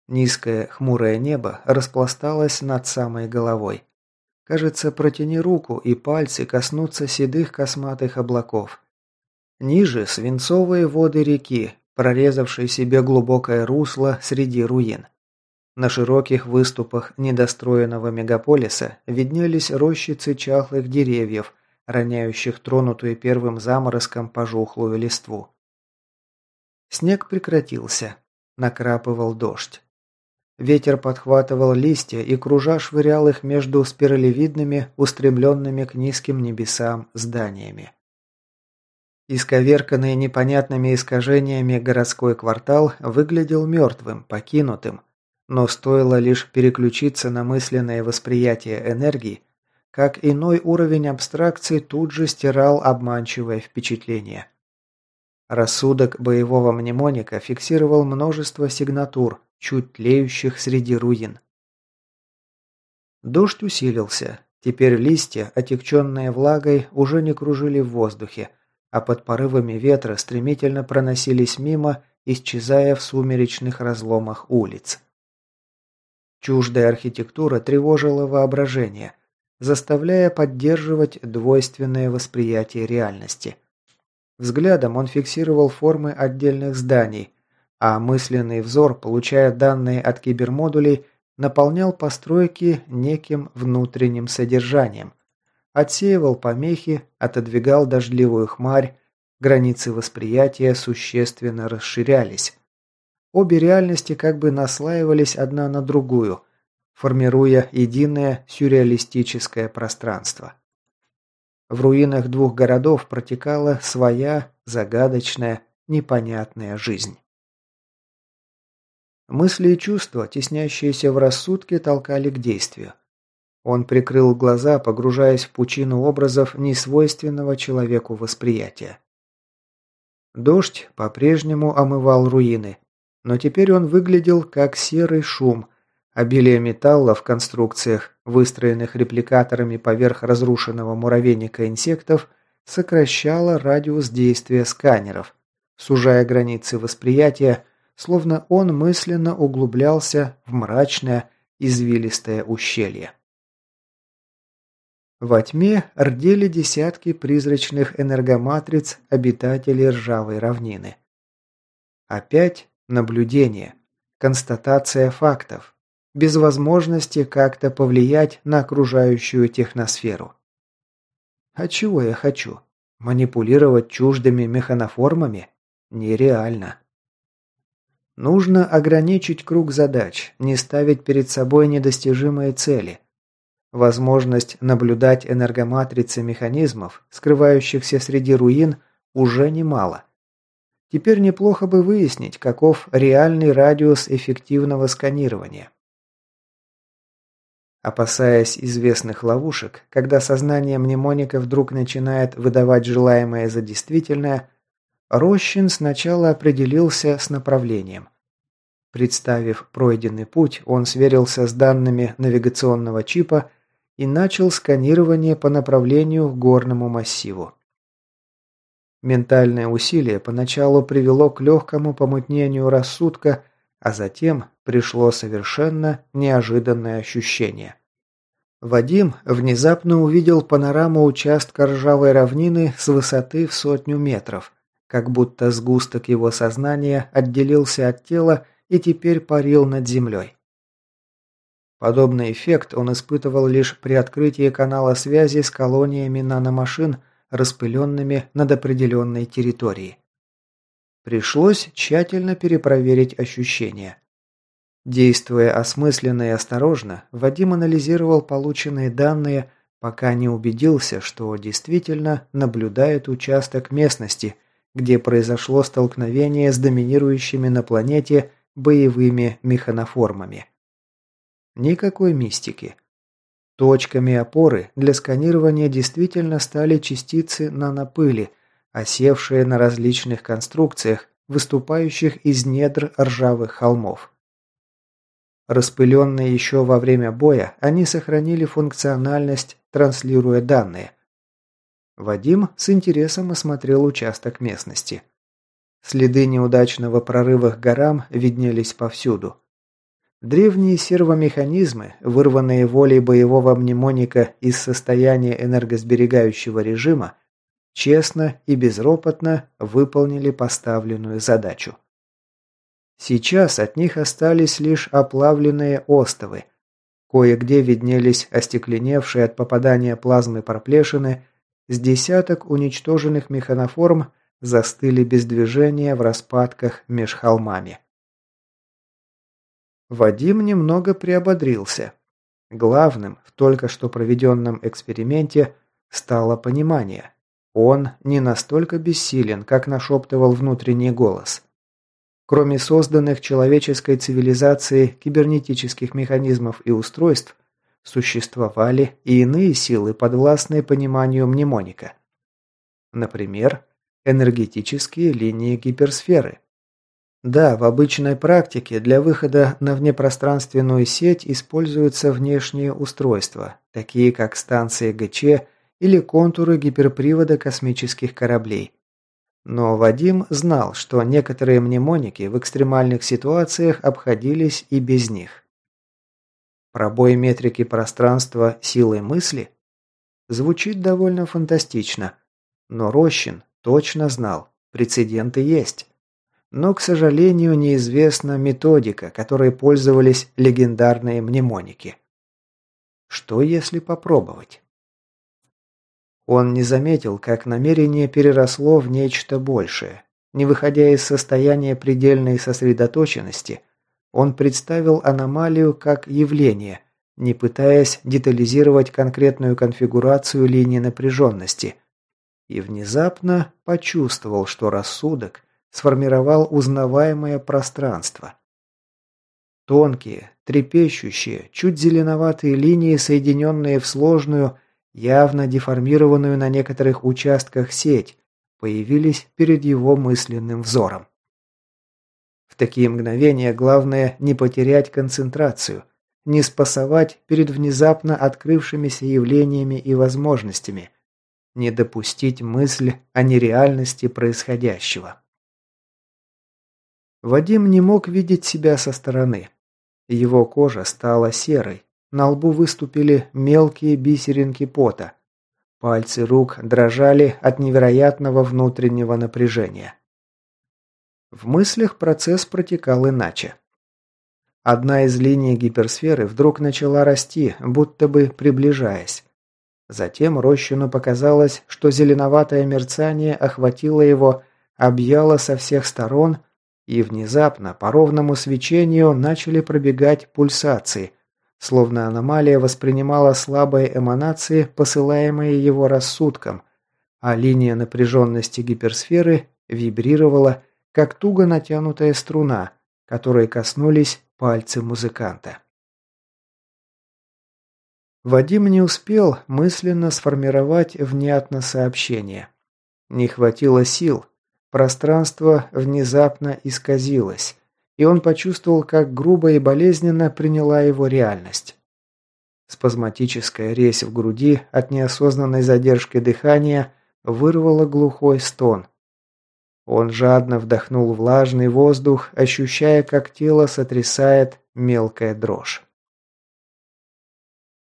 Низкое хмурое небо распласталось над самой головой. Кажется, протяни руку, и пальцы коснутся седых косматых облаков. Ниже свинцовые воды реки, прорезавшие себе глубокое русло среди руин. На широких выступах недостроенного мегаполиса виднелись рощицы чахлых деревьев, роняющих тронутую первым заморозком пожухлую листву. Снег прекратился. Накрапывал дождь. Ветер подхватывал листья и кружа швырял их между спиралевидными, устремленными к низким небесам зданиями. Исковерканный непонятными искажениями городской квартал выглядел мертвым, покинутым, но стоило лишь переключиться на мысленное восприятие энергии, как иной уровень абстракции тут же стирал обманчивое впечатление. Рассудок боевого мнемоника фиксировал множество сигнатур, чуть тлеющих среди руин. Дождь усилился. Теперь листья, отягченные влагой, уже не кружили в воздухе, а под порывами ветра стремительно проносились мимо, исчезая в сумеречных разломах улиц. Чуждая архитектура тревожила воображение, заставляя поддерживать двойственное восприятие реальности. Взглядом он фиксировал формы отдельных зданий, а мысленный взор, получая данные от кибермодулей, наполнял постройки неким внутренним содержанием. Отсеивал помехи, отодвигал дождливую хмарь, границы восприятия существенно расширялись. Обе реальности как бы наслаивались одна на другую, формируя единое сюрреалистическое пространство. В руинах двух городов протекала своя загадочная, непонятная жизнь. Мысли и чувства, теснящиеся в рассудке, толкали к действию. Он прикрыл глаза, погружаясь в пучину образов несвойственного человеку восприятия. Дождь по-прежнему омывал руины, но теперь он выглядел как серый шум, обилие металла в конструкциях, выстроенных репликаторами поверх разрушенного муравейника инсектов, сокращало радиус действия сканеров, сужая границы восприятия, словно он мысленно углублялся в мрачное, извилистое ущелье. Во тьме рдели десятки призрачных энергоматриц обитателей ржавой равнины. Опять наблюдение, констатация фактов, без возможности как-то повлиять на окружающую техносферу. А чего я хочу? Манипулировать чуждыми механоформами? Нереально. Нужно ограничить круг задач, не ставить перед собой недостижимые цели. Возможность наблюдать энергоматрицы механизмов, скрывающихся среди руин, уже немало. Теперь неплохо бы выяснить, каков реальный радиус эффективного сканирования. Опасаясь известных ловушек, когда сознание мнемоника вдруг начинает выдавать желаемое за действительное, Рощин сначала определился с направлением. Представив пройденный путь, он сверился с данными навигационного чипа и начал сканирование по направлению к горному массиву. Ментальное усилие поначалу привело к легкому помутнению рассудка, а затем пришло совершенно неожиданное ощущение. Вадим внезапно увидел панораму участка ржавой равнины с высоты в сотню метров – как будто сгусток его сознания отделился от тела и теперь парил над землей. Подобный эффект он испытывал лишь при открытии канала связи с колониями наномашин, распыленными над определенной территорией. Пришлось тщательно перепроверить ощущения. Действуя осмысленно и осторожно, Вадим анализировал полученные данные, пока не убедился, что действительно наблюдает участок местности, где произошло столкновение с доминирующими на планете боевыми механоформами. Никакой мистики. Точками опоры для сканирования действительно стали частицы нанопыли, осевшие на различных конструкциях, выступающих из недр ржавых холмов. Распыленные еще во время боя, они сохранили функциональность, транслируя данные. Вадим с интересом осмотрел участок местности. Следы неудачного прорыва к горам виднелись повсюду. Древние сервомеханизмы, вырванные волей боевого мнемоника из состояния энергосберегающего режима, честно и безропотно выполнили поставленную задачу. Сейчас от них остались лишь оплавленные остовы. Кое-где виднелись остекленевшие от попадания плазмы проплешины, с десяток уничтоженных механоформ застыли без движения в распадках меж холмами. Вадим немного приободрился. Главным в только что проведенном эксперименте стало понимание. Он не настолько бессилен, как нашептывал внутренний голос. Кроме созданных человеческой цивилизацией кибернетических механизмов и устройств, существовали и иные силы, подвластные пониманию мнемоника. Например, энергетические линии гиперсферы. Да, в обычной практике для выхода на внепространственную сеть используются внешние устройства, такие как станции ГЧ или контуры гиперпривода космических кораблей. Но Вадим знал, что некоторые мнемоники в экстремальных ситуациях обходились и без них. Пробой метрики пространства силой мысли? Звучит довольно фантастично. Но Рощин точно знал, прецеденты есть. Но, к сожалению, неизвестна методика, которой пользовались легендарные мнемоники. Что если попробовать? Он не заметил, как намерение переросло в нечто большее. Не выходя из состояния предельной сосредоточенности, он представил аномалию как явление, не пытаясь детализировать конкретную конфигурацию линии напряженности, и внезапно почувствовал, что рассудок – сформировал узнаваемое пространство. Тонкие, трепещущие, чуть зеленоватые линии, соединенные в сложную, явно деформированную на некоторых участках сеть, появились перед его мысленным взором. В такие мгновения главное не потерять концентрацию, не спасовать перед внезапно открывшимися явлениями и возможностями, не допустить мысль о нереальности происходящего. Вадим не мог видеть себя со стороны. Его кожа стала серой, на лбу выступили мелкие бисеринки пота. Пальцы рук дрожали от невероятного внутреннего напряжения. В мыслях процесс протекал иначе. Одна из линий гиперсферы вдруг начала расти, будто бы приближаясь. Затем Рощину показалось, что зеленоватое мерцание охватило его, объяло со всех сторон – и внезапно по ровному свечению начали пробегать пульсации, словно аномалия воспринимала слабые эманации, посылаемые его рассудком, а линия напряженности гиперсферы вибрировала, как туго натянутая струна, которой коснулись пальцы музыканта. Вадим не успел мысленно сформировать внятно сообщение. Не хватило сил, Пространство внезапно исказилось, и он почувствовал, как грубо и болезненно приняла его реальность. Спазматическая резь в груди от неосознанной задержки дыхания вырвала глухой стон. Он жадно вдохнул влажный воздух, ощущая, как тело сотрясает мелкая дрожь.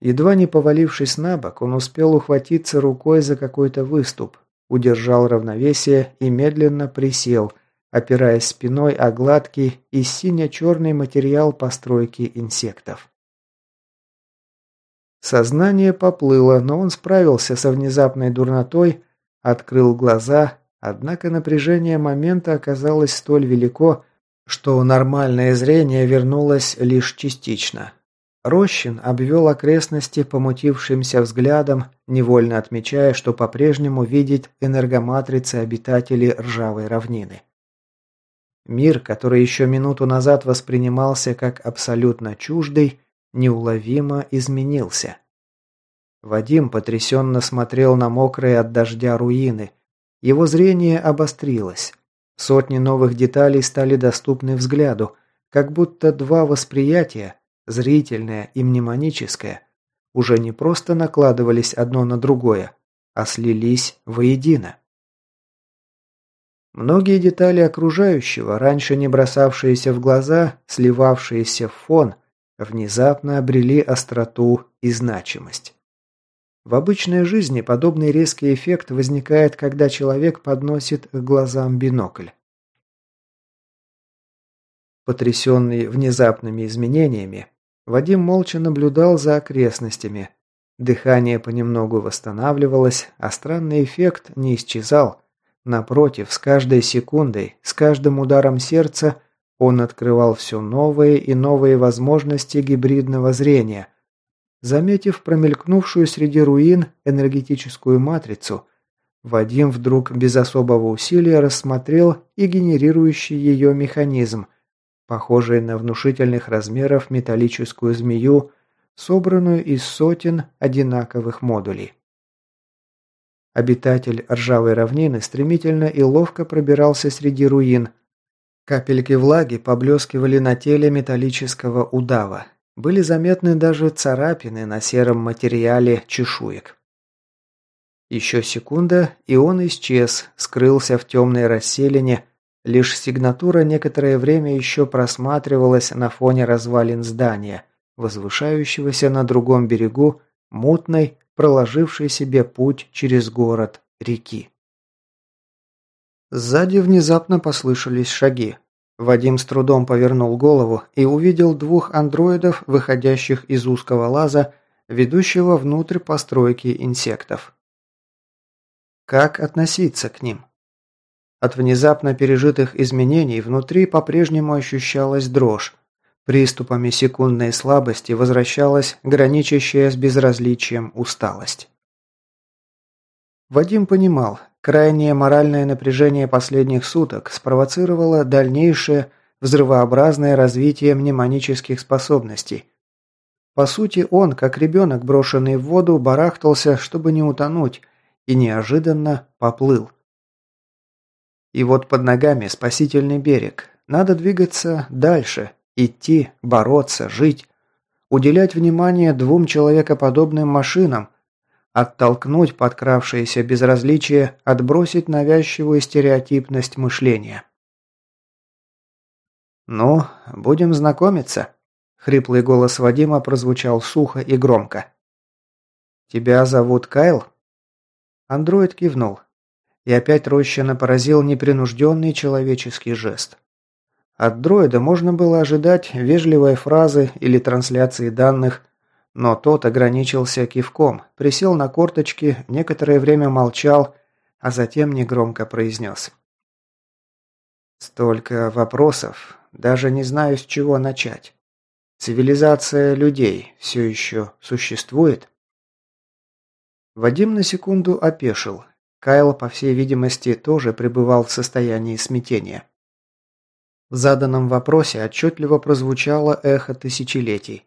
Едва не повалившись на бок, он успел ухватиться рукой за какой-то выступ, удержал равновесие и медленно присел, опираясь спиной о гладкий и сине-черный материал постройки инсектов. Сознание поплыло, но он справился со внезапной дурнотой, открыл глаза, однако напряжение момента оказалось столь велико, что нормальное зрение вернулось лишь частично. Рощин обвел окрестности помутившимся взглядом, невольно отмечая, что по-прежнему видит энергоматрицы обитателей ржавой равнины. Мир, который еще минуту назад воспринимался как абсолютно чуждый, неуловимо изменился. Вадим потрясенно смотрел на мокрые от дождя руины. Его зрение обострилось. Сотни новых деталей стали доступны взгляду, как будто два восприятия, зрительное и мнемоническое, уже не просто накладывались одно на другое, а слились воедино. Многие детали окружающего, раньше не бросавшиеся в глаза, сливавшиеся в фон, внезапно обрели остроту и значимость. В обычной жизни подобный резкий эффект возникает, когда человек подносит к глазам бинокль. Потрясенный внезапными изменениями, Вадим молча наблюдал за окрестностями. Дыхание понемногу восстанавливалось, а странный эффект не исчезал. Напротив, с каждой секундой, с каждым ударом сердца он открывал все новые и новые возможности гибридного зрения. Заметив промелькнувшую среди руин энергетическую матрицу, Вадим вдруг без особого усилия рассмотрел и генерирующий ее механизм, похожий на внушительных размеров металлическую змею, собранную из сотен одинаковых модулей. Обитатель ржавой равнины стремительно и ловко пробирался среди руин. Капельки влаги поблескивали на теле металлического удава. Были заметны даже царапины на сером материале чешуек. Еще секунда, и он исчез, скрылся в темной расселине, Лишь сигнатура некоторое время еще просматривалась на фоне развалин здания, возвышающегося на другом берегу мутной, проложившей себе путь через город реки. Сзади внезапно послышались шаги. Вадим с трудом повернул голову и увидел двух андроидов, выходящих из узкого лаза, ведущего внутрь постройки инсектов. Как относиться к ним? От внезапно пережитых изменений внутри по-прежнему ощущалась дрожь. Приступами секундной слабости возвращалась граничащая с безразличием усталость. Вадим понимал, крайнее моральное напряжение последних суток спровоцировало дальнейшее взрывообразное развитие мнемонических способностей. По сути, он, как ребенок, брошенный в воду, барахтался, чтобы не утонуть, и неожиданно поплыл. И вот под ногами спасительный берег. Надо двигаться дальше, идти, бороться, жить. Уделять внимание двум человекоподобным машинам. Оттолкнуть подкравшееся безразличие, отбросить навязчивую стереотипность мышления. «Ну, будем знакомиться», — хриплый голос Вадима прозвучал сухо и громко. «Тебя зовут Кайл?» Андроид кивнул. И опять Рощина поразил непринужденный человеческий жест. От дроида можно было ожидать вежливой фразы или трансляции данных, но тот ограничился кивком, присел на корточки, некоторое время молчал, а затем негромко произнес. «Столько вопросов, даже не знаю, с чего начать. Цивилизация людей все еще существует?» Вадим на секунду опешил, Кайл, по всей видимости, тоже пребывал в состоянии смятения. В заданном вопросе отчетливо прозвучало эхо тысячелетий.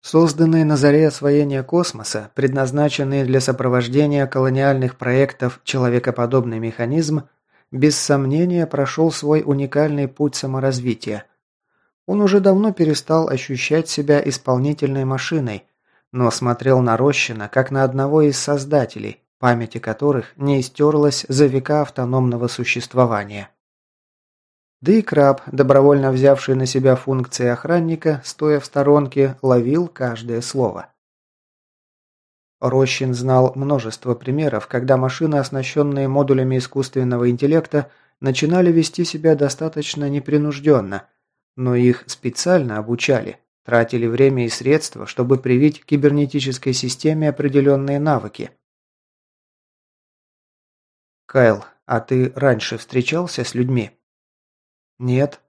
Созданные на заре освоения космоса, предназначенные для сопровождения колониальных проектов человекоподобный механизм, без сомнения прошел свой уникальный путь саморазвития. Он уже давно перестал ощущать себя исполнительной машиной, но смотрел на Рощина как на одного из создателей, памяти которых не истерлась за века автономного существования. Да и краб, добровольно взявший на себя функции охранника, стоя в сторонке, ловил каждое слово. Рощин знал множество примеров, когда машины, оснащенные модулями искусственного интеллекта, начинали вести себя достаточно непринужденно, но их специально обучали, тратили время и средства, чтобы привить кибернетической системе определенные навыки – «Кайл, а ты раньше встречался с людьми?» «Нет».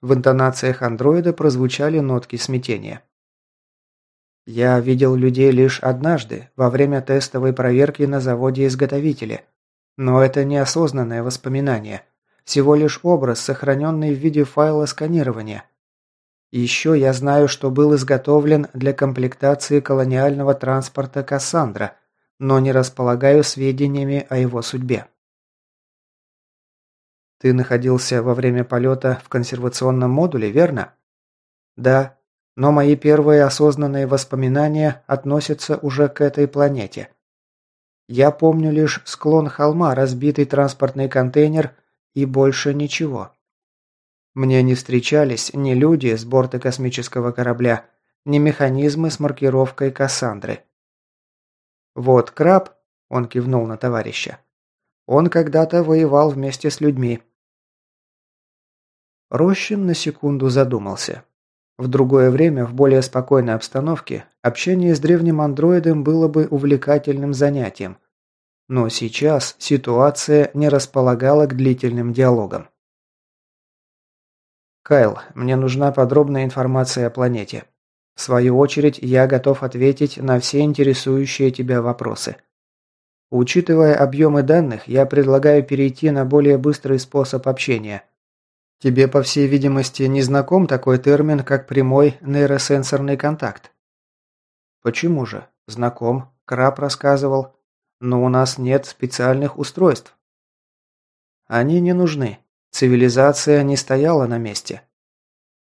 В интонациях андроида прозвучали нотки смятения. «Я видел людей лишь однажды, во время тестовой проверки на заводе-изготовителе. Но это неосознанное воспоминание. всего лишь образ, сохраненный в виде файла сканирования. Еще я знаю, что был изготовлен для комплектации колониального транспорта «Кассандра», но не располагаю сведениями о его судьбе. Ты находился во время полета в консервационном модуле, верно? Да, но мои первые осознанные воспоминания относятся уже к этой планете. Я помню лишь склон холма, разбитый транспортный контейнер и больше ничего. Мне не встречались ни люди с борта космического корабля, ни механизмы с маркировкой Кассандры. «Вот краб», – он кивнул на товарища. «Он когда-то воевал вместе с людьми». Рощин на секунду задумался. В другое время, в более спокойной обстановке, общение с древним андроидом было бы увлекательным занятием. Но сейчас ситуация не располагала к длительным диалогам. «Кайл, мне нужна подробная информация о планете. В свою очередь, я готов ответить на все интересующие тебя вопросы. Учитывая объемы данных, я предлагаю перейти на более быстрый способ общения. Тебе, по всей видимости, не знаком такой термин, как прямой нейросенсорный контакт?» «Почему же? Знаком. Краб рассказывал. Но у нас нет специальных устройств». «Они не нужны. Цивилизация не стояла на месте.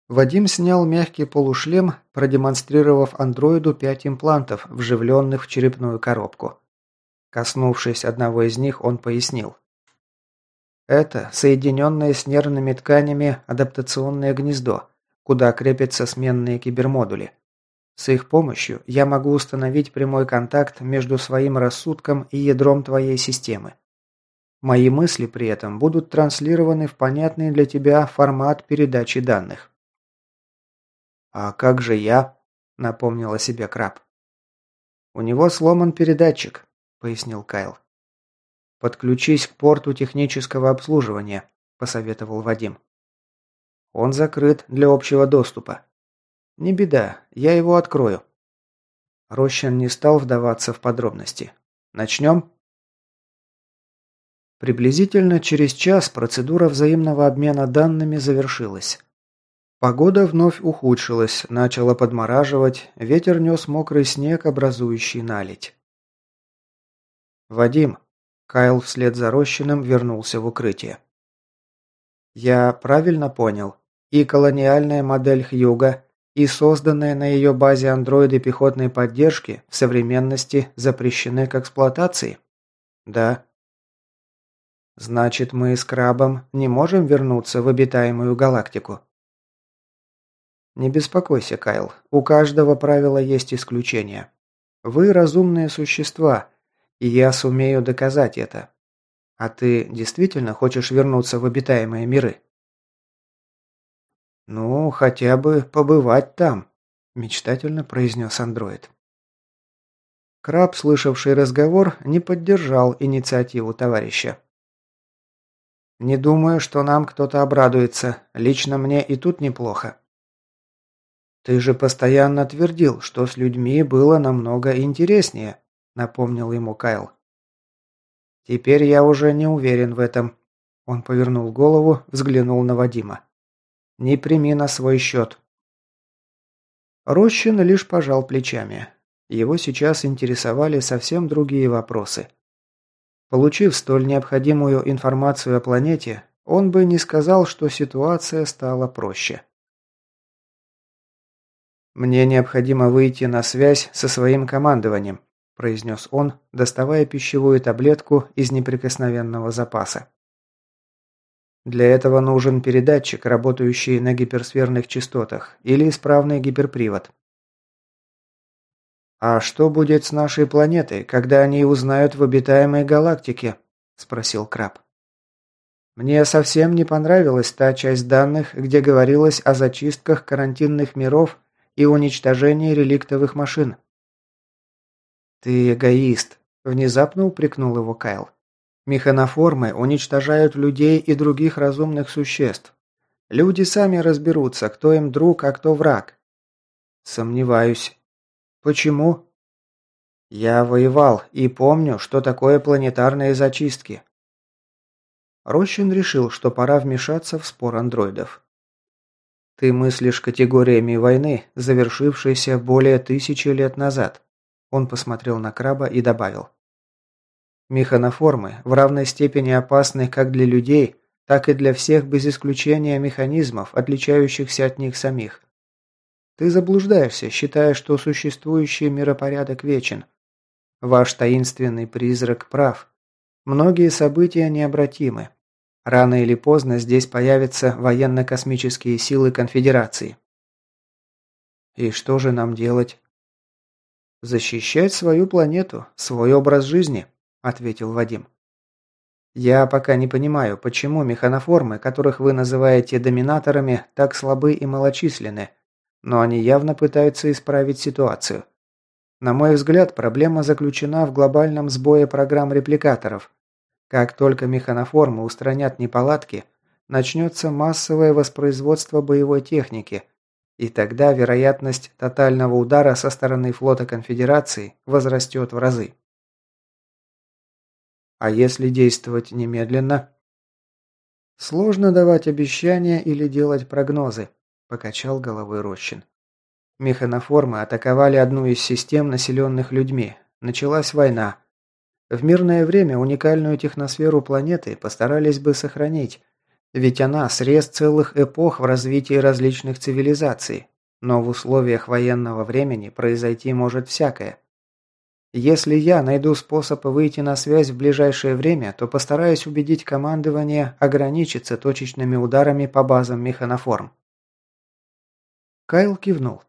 Вадим снял мягкий полушлем, продемонстрировав андроиду пять имплантов, вживленных в черепную коробку. Коснувшись одного из них, он пояснил. Это соединенное с нервными тканями адаптационное гнездо, куда крепятся сменные кибермодули. С их помощью я могу установить прямой контакт между своим рассудком и ядром твоей системы. Мои мысли при этом будут транслированы в понятный для тебя формат передачи данных. «А как же я?» – напомнил о себе краб. «У него сломан передатчик», – пояснил Кайл. «Подключись к порту технического обслуживания», – посоветовал Вадим. «Он закрыт для общего доступа». «Не беда, я его открою». Рощин не стал вдаваться в подробности. «Начнем?» Приблизительно через час процедура взаимного обмена данными завершилась. Погода вновь ухудшилась, начала подмораживать, ветер нес мокрый снег, образующий наледь. «Вадим», – Кайл вслед за Рощиным вернулся в укрытие. «Я правильно понял, и колониальная модель Хьюга, и созданные на ее базе андроиды пехотной поддержки в современности запрещены к эксплуатации?» «Да», Значит, мы с Крабом не можем вернуться в обитаемую галактику? Не беспокойся, Кайл. У каждого правила есть исключения. Вы разумные существа, и я сумею доказать это. А ты действительно хочешь вернуться в обитаемые миры? Ну, хотя бы побывать там, мечтательно произнес андроид. Краб, слышавший разговор, не поддержал инициативу товарища. Не думаю, что нам кто-то обрадуется. Лично мне и тут неплохо. Ты же постоянно твердил, что с людьми было намного интереснее, напомнил ему Кайл. Теперь я уже не уверен в этом. Он повернул голову, взглянул на Вадима. Не прими на свой счет. Рощин лишь пожал плечами. Его сейчас интересовали совсем другие вопросы. Получив столь необходимую информацию о планете, он бы не сказал, что ситуация стала проще. «Мне необходимо выйти на связь со своим командованием», – произнес он, доставая пищевую таблетку из неприкосновенного запаса. Для этого нужен передатчик, работающий на гиперсферных частотах, или исправный гиперпривод. «А что будет с нашей планетой, когда они узнают в обитаемой галактике?» – спросил Краб. «Мне совсем не понравилась та часть данных, где говорилось о зачистках карантинных миров и уничтожении реликтовых машин». «Ты эгоист», – внезапно упрекнул его Кайл. «Механоформы уничтожают людей и других разумных существ. Люди сами разберутся, кто им друг, а кто враг». «Сомневаюсь», Почему? Я воевал и помню, что такое планетарные зачистки. Рощин решил, что пора вмешаться в спор андроидов. «Ты мыслишь категориями войны, завершившейся более тысячи лет назад», он посмотрел на краба и добавил. Механоформы в равной степени опасны как для людей, так и для всех без исключения механизмов, отличающихся от них самих. Ты заблуждаешься, считая, что существующий миропорядок вечен. Ваш таинственный призрак прав. Многие события необратимы. Рано или поздно здесь появятся военно-космические силы Конфедерации. И что же нам делать? Защищать свою планету, свой образ жизни, ответил Вадим. Я пока не понимаю, почему механоформы, которых вы называете доминаторами, так слабы и малочисленны, но они явно пытаются исправить ситуацию. На мой взгляд, проблема заключена в глобальном сбое программ репликаторов. Как только механоформы устранят неполадки, начнется массовое воспроизводство боевой техники, и тогда вероятность тотального удара со стороны флота Конфедерации возрастет в разы. А если действовать немедленно? Сложно давать обещания или делать прогнозы, покачал головой Рощин. Механоформы атаковали одну из систем, населенных людьми. Началась война. В мирное время уникальную техносферу планеты постарались бы сохранить, ведь она срез целых эпох в развитии различных цивилизаций. Но в условиях военного времени произойти может всякое. Если я найду способ выйти на связь в ближайшее время, то постараюсь убедить командование ограничиться точечными ударами по базам механоформ. Кайл кивнул.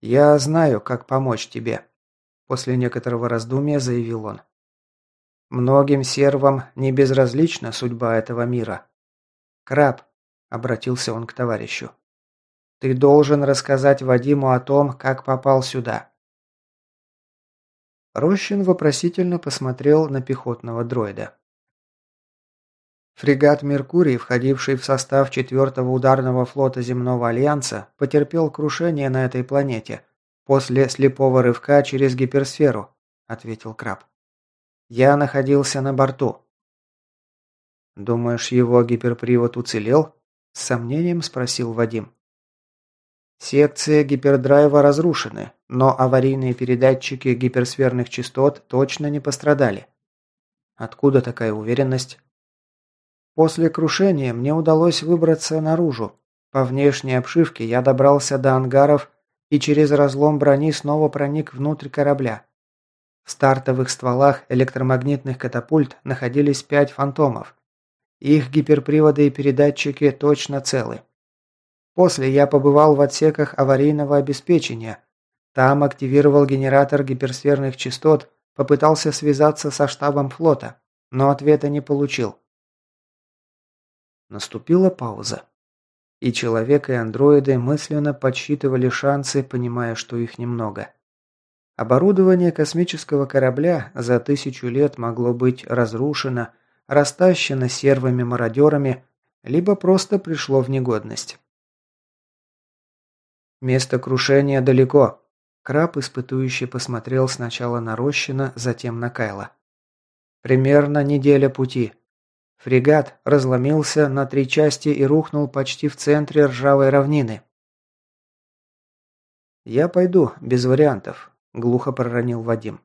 «Я знаю, как помочь тебе», – после некоторого раздумья заявил он. «Многим сервам не безразлична судьба этого мира. Краб», – обратился он к товарищу, – «ты должен рассказать Вадиму о том, как попал сюда. Рощин вопросительно посмотрел на пехотного дроида. Фрегат «Меркурий», входивший в состав 4-го ударного флота Земного Альянса, потерпел крушение на этой планете после слепого рывка через гиперсферу, ответил Краб. Я находился на борту. Думаешь, его гиперпривод уцелел? С сомнением спросил Вадим. Секции гипердрайва разрушены, но аварийные передатчики гиперсферных частот точно не пострадали. Откуда такая уверенность? После крушения мне удалось выбраться наружу. По внешней обшивке я добрался до ангаров и через разлом брони снова проник внутрь корабля. В стартовых стволах электромагнитных катапульт находились пять фантомов. Их гиперприводы и передатчики точно целы. После я побывал в отсеках аварийного обеспечения. Там активировал генератор гиперсферных частот, попытался связаться со штабом флота, но ответа не получил. Наступила пауза. И человек, и андроиды мысленно подсчитывали шансы, понимая, что их немного. Оборудование космического корабля за тысячу лет могло быть разрушено, растащено сервами-мародерами, либо просто пришло в негодность. Место крушения далеко. Краб, испытующий, посмотрел сначала на Рощина, затем на Кайла. Примерно неделя пути. Фрегат разломился на три части и рухнул почти в центре ржавой равнины. «Я пойду, без вариантов», – глухо проронил Вадим.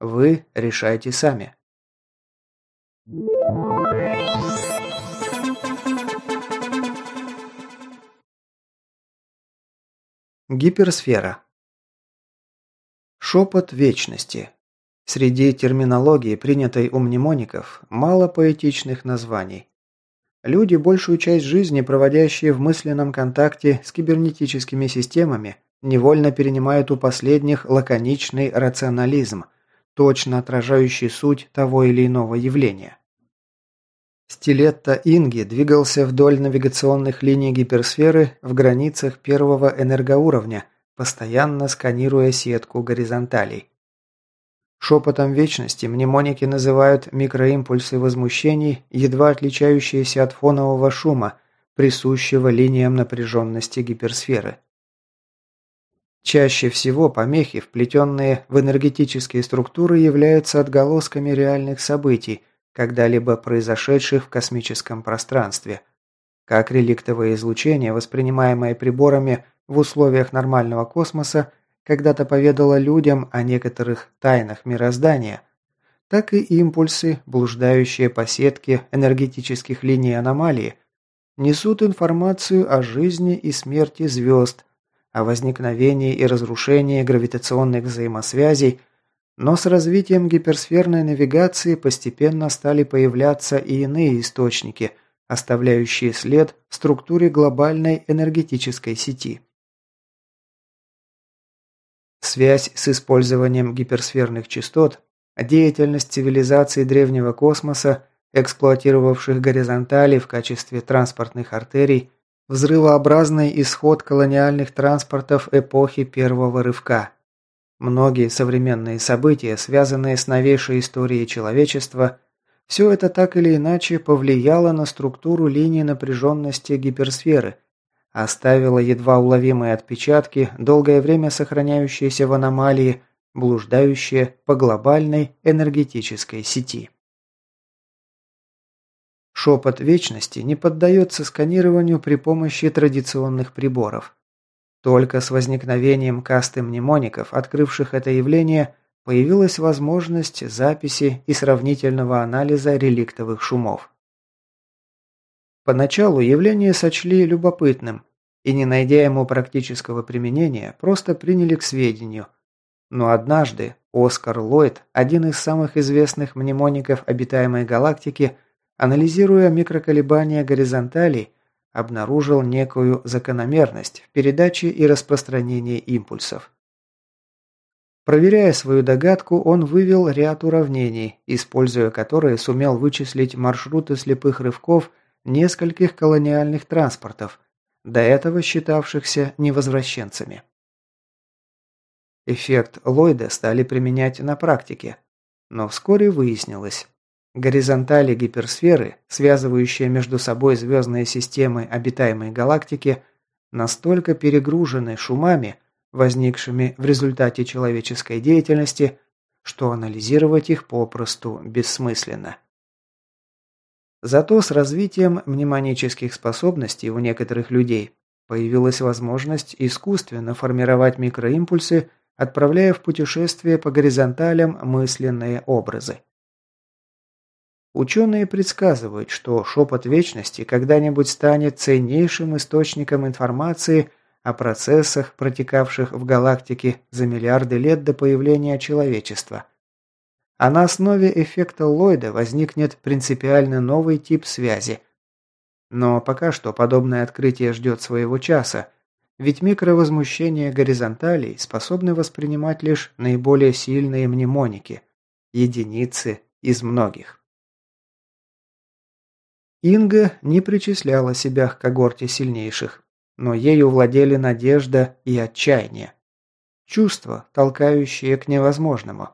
«Вы решайте сами». Гиперсфера. Шепот вечности. Среди терминологии, принятой у мнемоников, мало поэтичных названий. Люди, большую часть жизни, проводящие в мысленном контакте с кибернетическими системами, невольно перенимают у последних лаконичный рационализм, точно отражающий суть того или иного явления. Стилетто Инги двигался вдоль навигационных линий гиперсферы в границах первого энергоуровня, постоянно сканируя сетку горизонталей. Шепотом вечности мнемоники называют микроимпульсы возмущений, едва отличающиеся от фонового шума, присущего линиям напряженности гиперсферы. Чаще всего помехи, вплетенные в энергетические структуры, являются отголосками реальных событий – когда-либо произошедших в космическом пространстве, как реликтовое излучение, воспринимаемое приборами в условиях нормального космоса, когда-то поведало людям о некоторых тайнах мироздания, так и импульсы, блуждающие по сетке энергетических линий аномалии, несут информацию о жизни и смерти звезд, о возникновении и разрушении гравитационных взаимосвязей, но с развитием гиперсферной навигации постепенно стали появляться и иные источники, оставляющие след в структуре глобальной энергетической сети. Связь с использованием гиперсферных частот, деятельность цивилизаций древнего космоса, эксплуатировавших горизонтали в качестве транспортных артерий, взрывообразный исход колониальных транспортов эпохи первого рывка. Многие современные события, связанные с новейшей историей человечества, все это так или иначе повлияло на структуру линии напряженности гиперсферы, оставило едва уловимые отпечатки, долгое время сохраняющиеся в аномалии, блуждающие по глобальной энергетической сети. Шепот вечности не поддается сканированию при помощи традиционных приборов. Только с возникновением касты мнемоников, открывших это явление, появилась возможность записи и сравнительного анализа реликтовых шумов. Поначалу явление сочли любопытным и, не найдя ему практического применения, просто приняли к сведению. Но однажды Оскар Ллойд, один из самых известных мнемоников обитаемой галактики, анализируя микроколебания горизонталей, обнаружил некую закономерность в передаче и распространении импульсов. Проверяя свою догадку, он вывел ряд уравнений, используя которые сумел вычислить маршруты слепых рывков нескольких колониальных транспортов, до этого считавшихся невозвращенцами. Эффект Ллойда стали применять на практике, но вскоре выяснилось, Горизонтали гиперсферы, связывающие между собой звездные системы обитаемой галактики, настолько перегружены шумами, возникшими в результате человеческой деятельности, что анализировать их попросту бессмысленно. Зато с развитием мнемонических способностей у некоторых людей появилась возможность искусственно формировать микроимпульсы, отправляя в путешествие по горизонталям мысленные образы. Ученые предсказывают, что шепот вечности когда-нибудь станет ценнейшим источником информации о процессах, протекавших в галактике за миллиарды лет до появления человечества. А на основе эффекта Ллойда возникнет принципиально новый тип связи. Но пока что подобное открытие ждет своего часа, ведь микровозмущения горизонталей способны воспринимать лишь наиболее сильные мнемоники, единицы из многих. Инга не причисляла себя к когорте сильнейших, но ею владели надежда и отчаяние. Чувства, толкающие к невозможному.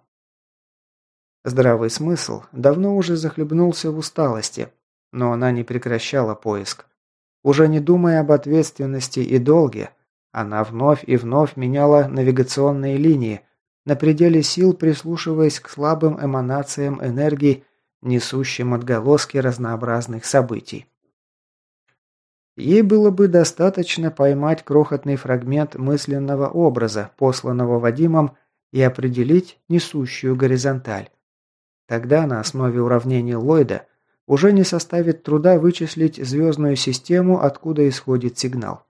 Здравый смысл давно уже захлебнулся в усталости, но она не прекращала поиск. Уже не думая об ответственности и долге, она вновь и вновь меняла навигационные линии, на пределе сил прислушиваясь к слабым эманациям энергии несущим отголоски разнообразных событий. Ей было бы достаточно поймать крохотный фрагмент мысленного образа, посланного Вадимом, и определить несущую горизонталь. Тогда на основе уравнений Ллойда уже не составит труда вычислить звездную систему, откуда исходит сигнал.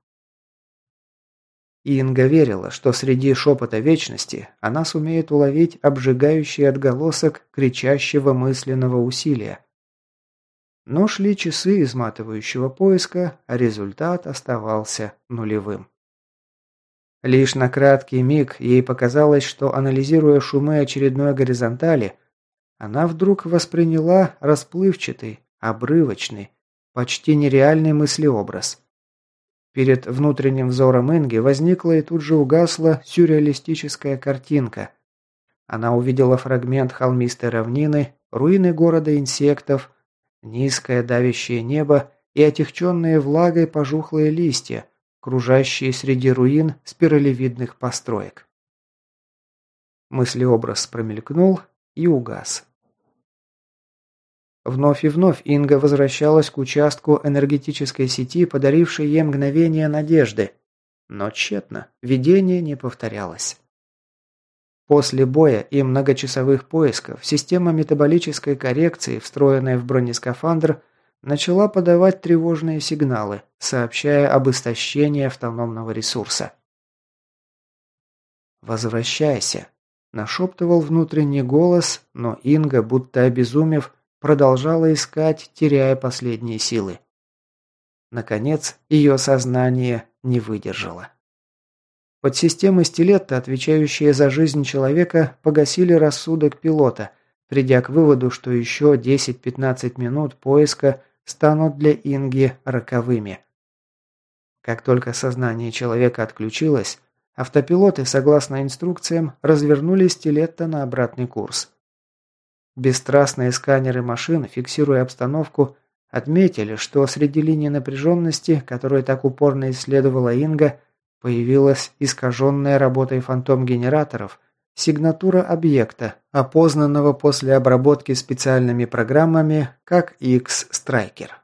Инга верила, что среди шепота вечности она сумеет уловить обжигающий отголосок кричащего мысленного усилия. Но шли часы изматывающего поиска, а результат оставался нулевым. Лишь на краткий миг ей показалось, что, анализируя шумы очередной горизонтали, она вдруг восприняла расплывчатый, обрывочный, почти нереальный мыслеобраз. Перед внутренним взором Инги возникла и тут же угасла сюрреалистическая картинка. Она увидела фрагмент холмистой равнины, руины города инсектов, низкое давящее небо и отягченные влагой пожухлые листья, кружащие среди руин спиралевидных построек. Мыслеобраз промелькнул и угас. Вновь и вновь Инга возвращалась к участку энергетической сети, подарившей ей мгновение надежды. Но тщетно, видение не повторялось. После боя и многочасовых поисков система метаболической коррекции, встроенная в бронескафандр, начала подавать тревожные сигналы, сообщая об истощении автономного ресурса. «Возвращайся», – нашептывал внутренний голос, но Инга, будто обезумев, продолжала искать, теряя последние силы. Наконец, ее сознание не выдержало. Подсистемы стилета, отвечающие за жизнь человека, погасили рассудок пилота, придя к выводу, что еще 10-15 минут поиска станут для Инги роковыми. Как только сознание человека отключилось, автопилоты, согласно инструкциям, развернули стилетто на обратный курс. Бесстрастные сканеры машин, фиксируя обстановку, отметили, что среди линий напряженности, которые так упорно исследовала Инга, появилась искаженная работой фантом-генераторов сигнатура объекта, опознанного после обработки специальными программами как X-Striker.